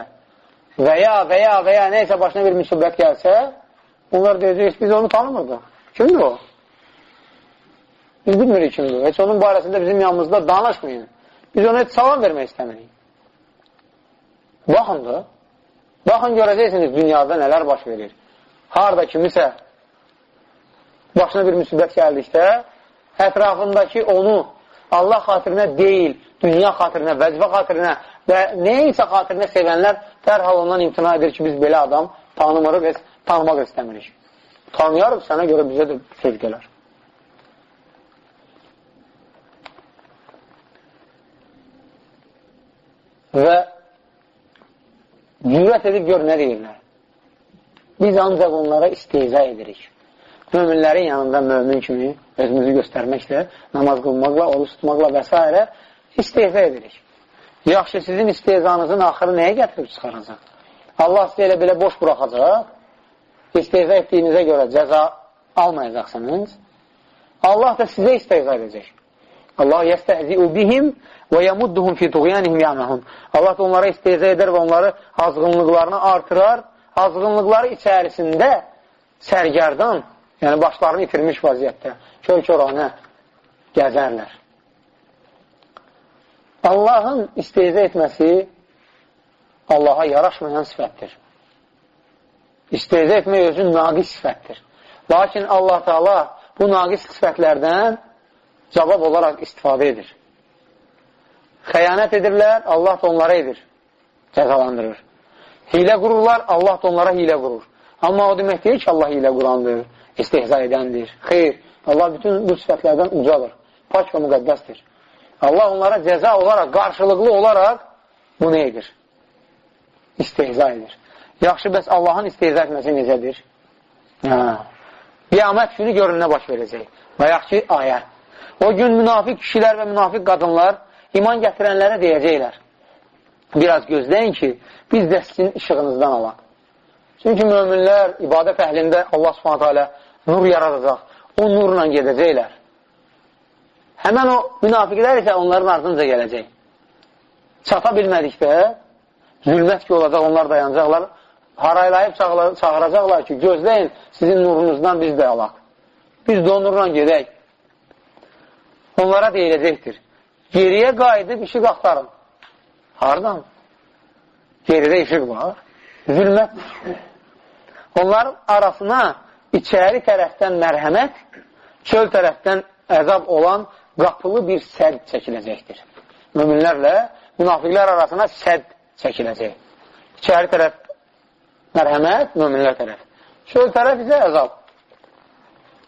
və ya və ya və ya neysə başına bir müsibət gəlsə, onlar deyəcək, biz onu tanımırdıq. Kimdir o? Biz bilmirik kimdir. Heç onun barəsində bizim yanımızda danışmayın. Biz ona heç salam vermək istəmirik. Baxın da, baxın görəcəksiniz dünyada nələr baş verir. Harada kimisə başına bir müsibət gəldikdə, ətrafındakı onu Allah xatirinə deyil, dünya xatirinə, vəzifə xatirinə və neysə xatirinə sevənlər dərhal ondan imtina edir ki, biz belə adam tanımırıq tanımaq istəmirik. Tanıyarıq, sənə görə bizə də sevgələr. Və cürət edib gör nə deyirlər. Biz ancaq onlara isteyza edirik. Möminlərin yanında mömin kimi özümüzü göstərməklə, namaz qılmaqla, oruç tutmaqla və s. isteyza edirik. Yaxşı, sizin isteyzanızın axırı nəyə gətirib çıxaracaq? Allah sizə elə belə boş buraxacaq, isteyza etdiyinizə görə cəza almayacaqsınız. Allah da sizə isteyza edəcək. Allah yəstəhzi'u bihim və yəmudduhum fi tuğyanihim ya'mahun. Allah da onlara isteyza edər və onları azğınlıqlarını artırar. Azğınlıqları içərisində sərgərdan Yəni, başlarını itirmiş vəziyyətdə, kör-köranə gəzərlər. Allahın isteyzə etməsi Allaha yaraşmayan sifətdir. İstehzə etmək özün naqis sifətdir. Lakin Allah Taala bu naqis sifətlərdən cavab olaraq istifadə edir. Xəyanət edirlər, Allah da onlara edir, cəzalandırır. Hilə qururlar, Allah da onlara hilə qurur. Amma o demək deyil ki, Allah hilə qurandır, istehza edəndir. Xeyr, Allah bütün bu sifətlərdən ucadır, pak və müqəddəsdir. Allah onlara cəza olaraq, qarşılıqlı olaraq bunu edir. İstehza edir. Yaxşı, bəs Allahın istehza etməsi necədir? Hə. Qiyamət günü görün nə baş verəcək. Və yaxşı ayə. O gün münafiq kişilər və münafiq qadınlar iman gətirənlərə deyəcəklər. Biraz gözləyin ki, biz də sizin işığınızdan alaq. Çünki möminlər ibadət əhlində Allah subhanətə alə nur yaradacaq. O nurla gedəcəklər. Həmən o münafiqlər isə onların ardınca gələcək. Çata bilmədikdə zülmət ki olacaq, onlar dayanacaqlar. Haraylayıb çağıracaqlar ki, gözləyin, sizin nurunuzdan biz də alaq. Biz də o nurla gedək. Onlara deyiləcəkdir. Geriyə qayıdıb işıq axtarın. Hardan? Geridə işıq var. Zülmət. Onların arasına içəri tərəfdən mərhəmət, çöl tərəfdən əzab olan qapılı bir sədd çəkiləcəkdir. Müminlərlə münafiqlər arasına sədd çəkiləcək. İçəri tərəf mərhəmət, müminlər tərəf. Çöl tərəf isə əzab.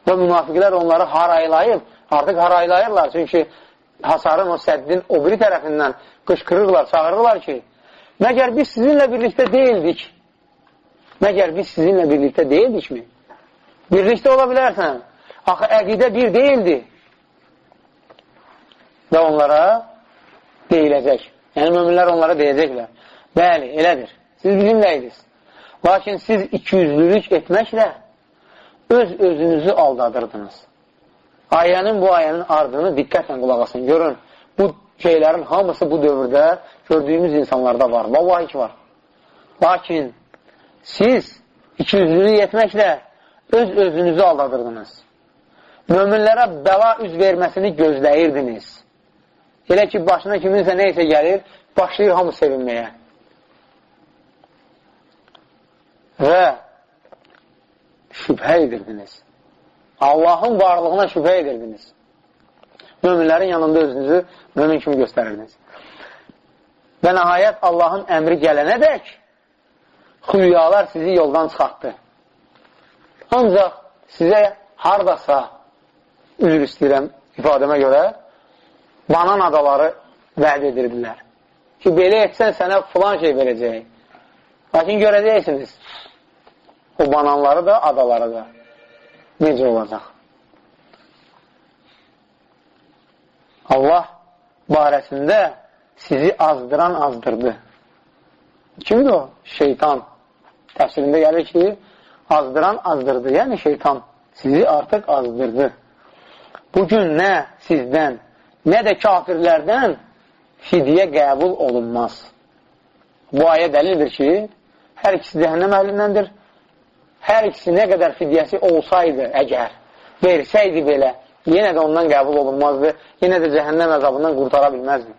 Və münafiqlər onları haraylayıb, artıq haraylayırlar. Çünki hasarın o səddin o biri tərəfindən qışqırırlar, çağırırlar ki, məgər biz sizinlə birlikdə deyildik. Məgər biz sizinlə birlikdə deyildikmi? Birlikdə ola bilərsən. Axı, əqidə bir deyildi. Və onlara deyiləcək. Yəni, möminlər onlara deyəcəklər. Bəli, elədir. Siz bizimləydiniz. Lakin siz ikiyüzlülük etməklə öz özünüzü aldadırdınız. Ayənin bu ayənin ardını diqqətlə qulaq asın. Görün, bu şeylərin hamısı bu dövrdə gördüyümüz insanlarda var. Vallahi ki var. Lakin siz ikiyüzlülük etməklə öz özünüzü aldadırdınız. Möminlərə bəla üz verməsini gözləyirdiniz. Elə ki, başına kiminsə neysə gəlir, başlayır hamı sevinməyə. Və şübhə edirdiniz. Allahın varlığına şübhə edirdiniz. Möminlərin yanında özünüzü mömin kimi göstərirdiniz. Və nəhayət Allahın əmri gələnə dək xülyalar sizi yoldan çıxartdı. Ancaq sizə haradasa, üzr istəyirəm ifadəmə görə, banan adaları vəd edirdilər. Ki, belə etsən sənə filan şey verəcək. Lakin görəcəksiniz, o bananları da, adaları da necə olacaq? Allah barəsində sizi azdıran azdırdı. Kimdir o? Şeytan. Təfsirində gəlir ki, azdıran azdırdı. Yəni şeytan sizi artıq azdırdı. Bugün nə sizdən, nə də kafirlərdən fidyə qəbul olunmaz. Bu ayə dəlildir ki, hər ikisi cəhənnəm əhlindəndir. Hər ikisi nə qədər fidyəsi olsaydı əgər, versəydi belə, yenə də ondan qəbul olunmazdı, yenə də cəhənnəm əzabından qurtara bilməzdi.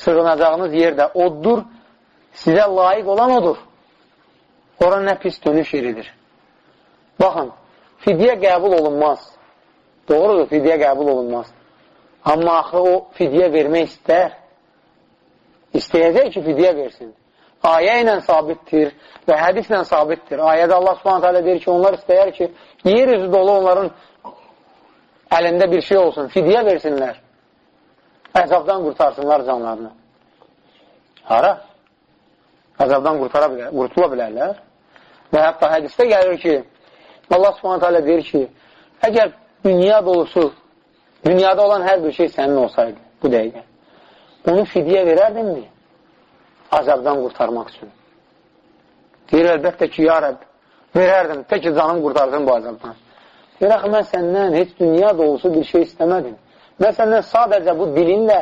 Sığınacağınız yerdə oddur, sizə layiq olan odur. Ora nə pis dönüş yeridir. Baxın, fidyə qəbul olunmaz. Doğrudur, fidyə qəbul olunmaz. Amma axı o fidyə vermək istər. İstəyəcək ki, fidyə versin. Ayə ilə sabitdir və hədislə sabitdir. Ayədə Allah hələ deyir ki, onlar istəyər ki, yer üzü dolu onların əlində bir şey olsun, fidyə versinlər. Əzabdan qurtarsınlar canlarını. Hara? Əzabdan qurtara bilər, qurtula bilərlər. Və hətta hədisdə gəlir ki, Allah subhanət hələ deyir ki, əgər dünya dolusu, dünyada olan hər bir şey sənin olsaydı bu dəqiqə, onu fidyə verərdinmi? Azabdan qurtarmaq üçün. Deyir, əlbəttə ki, ya Rəbb, verərdim, tək ki, canım qurtarsın bu azabdan. Deyir, axı, mən səndən heç dünya dolusu bir şey istəmədim. Mən səndən sadəcə bu dilinlə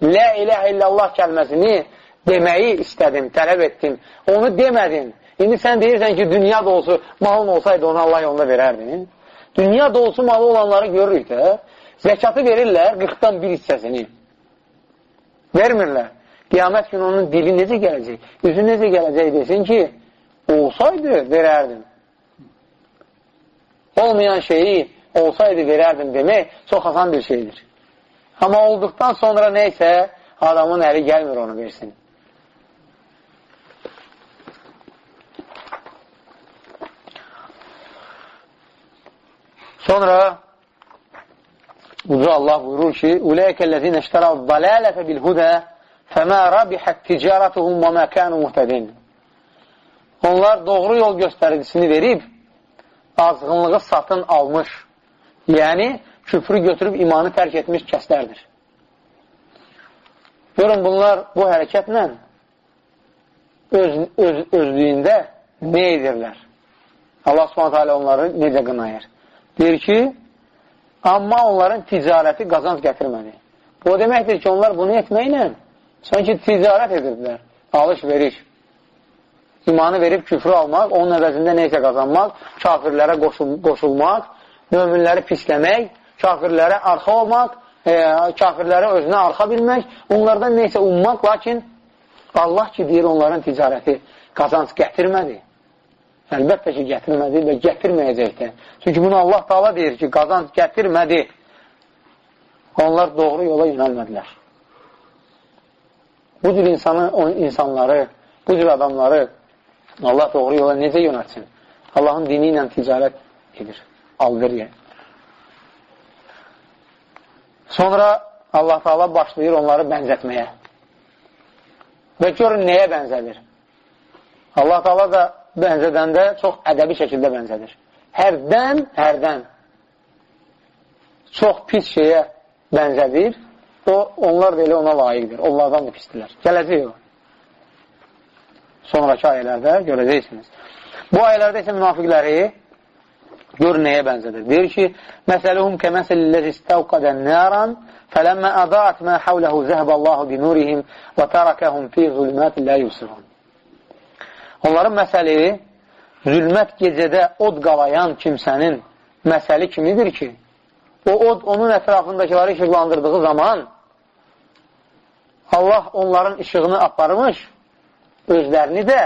Lə iləhə illallah kəlməsini deməyi istədim, tələb etdim. Onu demədin. İndi sən deyirsən ki, dünya dolusu malın olsaydı onu Allah yolunda verərdin. Dünya dolusu malı olanları görürük də. Zəkatı verirlər 40-dan bir hissəsini. Vermirlər. qiyamət günü onun dili necə gələcək, üzü necə gələcək desin ki, olsaydı verərdim. Olmayan şeyi olsaydı verərdim demək çox asan bir şeydir. Amma olduqdan sonra neysə, adamın əli gəlmir onu versin. Sonra Uca Allah buyurur ki, Uləykəl-ləzine iştərav dalalətə bil-hudə fəmə rabihət ticaratuhum və mə kənu muhtədin. Onlar doğru yol göstəricisini verib, azğınlığı satın almış, yəni küfrü götürüb imanı tərk etmiş kəslərdir. Görün, bunlar bu hərəkətlə öz, öz, özlüyündə nə edirlər? Allah subhanət hələ onları necə qınayır? Deyir ki, amma onların ticarəti qazanc gətirmədi. Bu deməkdir ki, onlar bunu etməklə sanki ticarət edirdilər, alış-veriş. İmanı verib küfrü almaq, onun əvəzində neysə qazanmaq, kafirlərə qoşul qoşulmaq, möminləri pisləmək, kafirlərə arxa olmaq, e, kafirlərə özünə arxa bilmək, onlardan neysə ummaq, lakin Allah ki, deyir onların ticarəti qazanc gətirmədi. Əlbəttə ki, gətirmədi və gətirməyəcəkdir. Çünki bunu Allah Taala deyir ki, qazanc gətirmədi. Onlar doğru yola yönəlmədilər. Bu cür insanı, insanları, bu cür adamları Allah doğru yola necə yönətsin? Allahın dini ilə ticarət edir, alver. Sonra Allah Taala başlayır onları bənzətməyə. Və görün nəyə bənzədir? Allah Taala da bənzədəndə çox ədəbi şəkildə bənzədir. Hərdən, hərdən çox pis şeyə bənzədir. O, onlar da elə ona layiqdir. Onlardan da pisdirlər. Gələcək o. Sonraki ayələrdə görəcəksiniz. Bu ayələrdə isə münafiqləri Gör nəyə bənzədir. Deyir ki, Məsələhum kəməsəlilləzi istəvqədən nəran fələmmə ədaət mə havləhu zəhbəllahu binurihim və tərəkəhum fi zulmətin lə yusirun. Onların məsəli zülmət gecədə od qalayan kimsənin məsəli kimidir ki, o od onun ətrafındakiləri işıqlandırdığı zaman Allah onların işığını aparmış, özlərini də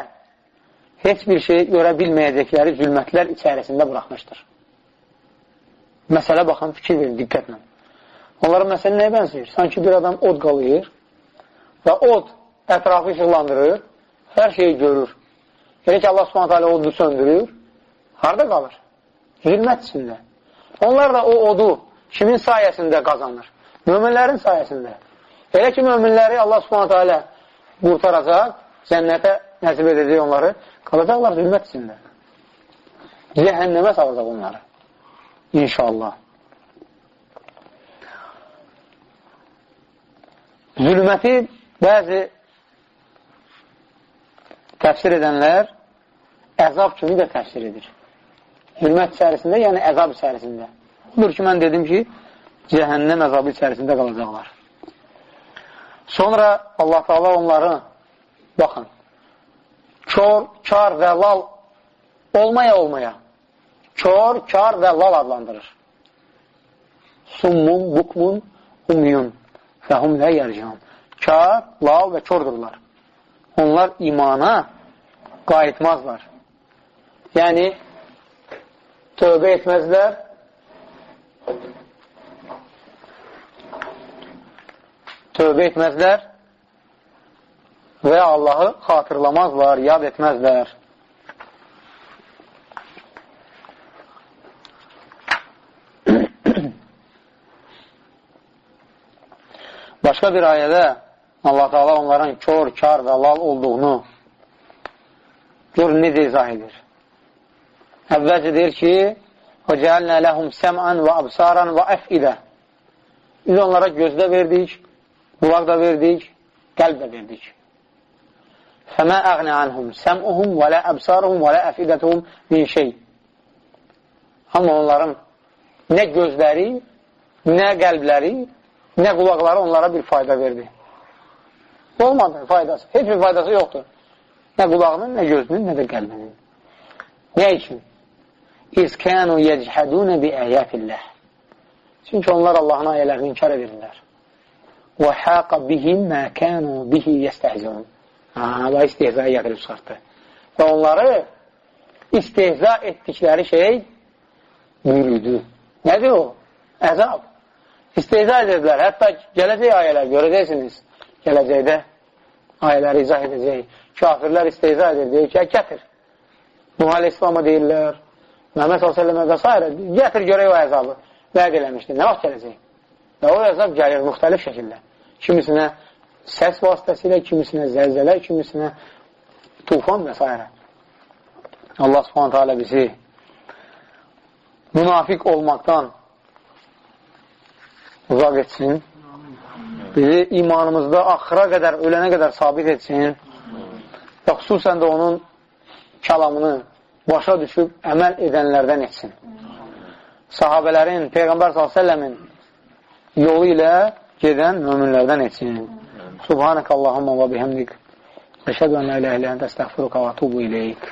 heç bir şey görə bilməyəcəkləri zülmətlər içərisində buraxmışdır. Məsələ baxın, fikir verin diqqətlə. Onların məsələ nəyə bənzəyir? Sanki bir adam od qalıyır və od ətrafı işıqlandırır, hər şeyi görür. Elə ki, Allah subhanət hələ odu söndürür, harada qalır? Zülmət içində. Onlar da o odu kimin sayəsində qazanır? Möminlərin sayəsində. Elə ki, möminləri Allah subhanət hələ qurtaracaq, cənnətə nəsib edəcək onları, qalacaqlar zülmət içində. Cəhənnəmə salacaq onları. İnşallah. Zülməti bəzi təfsir edənlər əzab kimi də təfsir edir. Zülmət içərisində, yəni əzab içərisində. Odur ki, mən dedim ki, cəhənnəm əzabı içərisində qalacaqlar. Sonra Allah-u Teala onları, baxın, kör, kar və lal olmaya-olmaya kör, kar və lal adlandırır. Summun, bukmun, umyun fəhum lə yərcan. Kar, lal və kördürlər. Onlar imana qayıtmazlar. Yəni, tövbə etməzlər, tövbə etməzlər, və Allahı xatırlamazlar, yad etməzlər. Başqa bir ayədə Allah Teala onların kör, kar və lal olduğunu gör necə izah edir. Əvvəlcə deyir ki, və cəalnə ləhum səm'an və absaran və əfidə. Biz onlara gözdə verdik, qulaq da verdik, qəlb də verdik. Fəmə əğnə anhum səm'uhum və lə əbsaruhum və lə əfidətuhum min şey. Amma onların nə gözləri, nə qəlbləri, nə qulaqları onlara bir fayda verdi. Olmadı faydası. Heç bir faydası yoxdur. Nə qulağının, nə gözünün, nə də qəlbinin. Nə üçün? İz kənu yechədunə bi əyətilləh. Çünki onlar Allahın ayələrini inkar edirlər. və haqa bihim mə kənu bihi yəstəhzun. Və istehzaya gətirib çıxartdı. Və onları istehza etdikləri şey buyuruydu. Nədir o? Əzab. İstehza edirdilər. Hətta gələcək ayələr görəcəksiniz. Gələcəkdə ayələri izah edəcək. Kafirlər istehza edir. Deyir ki, gətir. Nuh Aleyhisselam'a deyirlər. Məhəmməd s.ə.və və s. Gətir görək o əzabı. Vəd eləmişdir. Nə vaxt gələcək? Və o əzab gəlir müxtəlif şəkildə. Kimisinə səs vasitəsilə, kimisinə zəlzələ, kimisinə tufan və s. Allah alə bizi münafiq olmaqdan uzaq etsin. Bizi imanımızda axıra qədər, ölənə qədər sabit etsin və xüsusən də onun kəlamını başa düşüb əməl edənlərdən etsin. Sahabələrin, Peyğəmbər s.ə.v-in yolu ilə gedən möminlərdən etsin. Subhanək Allahumma və bihəmdik. Əşhədu ən la ilə ilə əndə əstəğfiruka və tubu iləyik.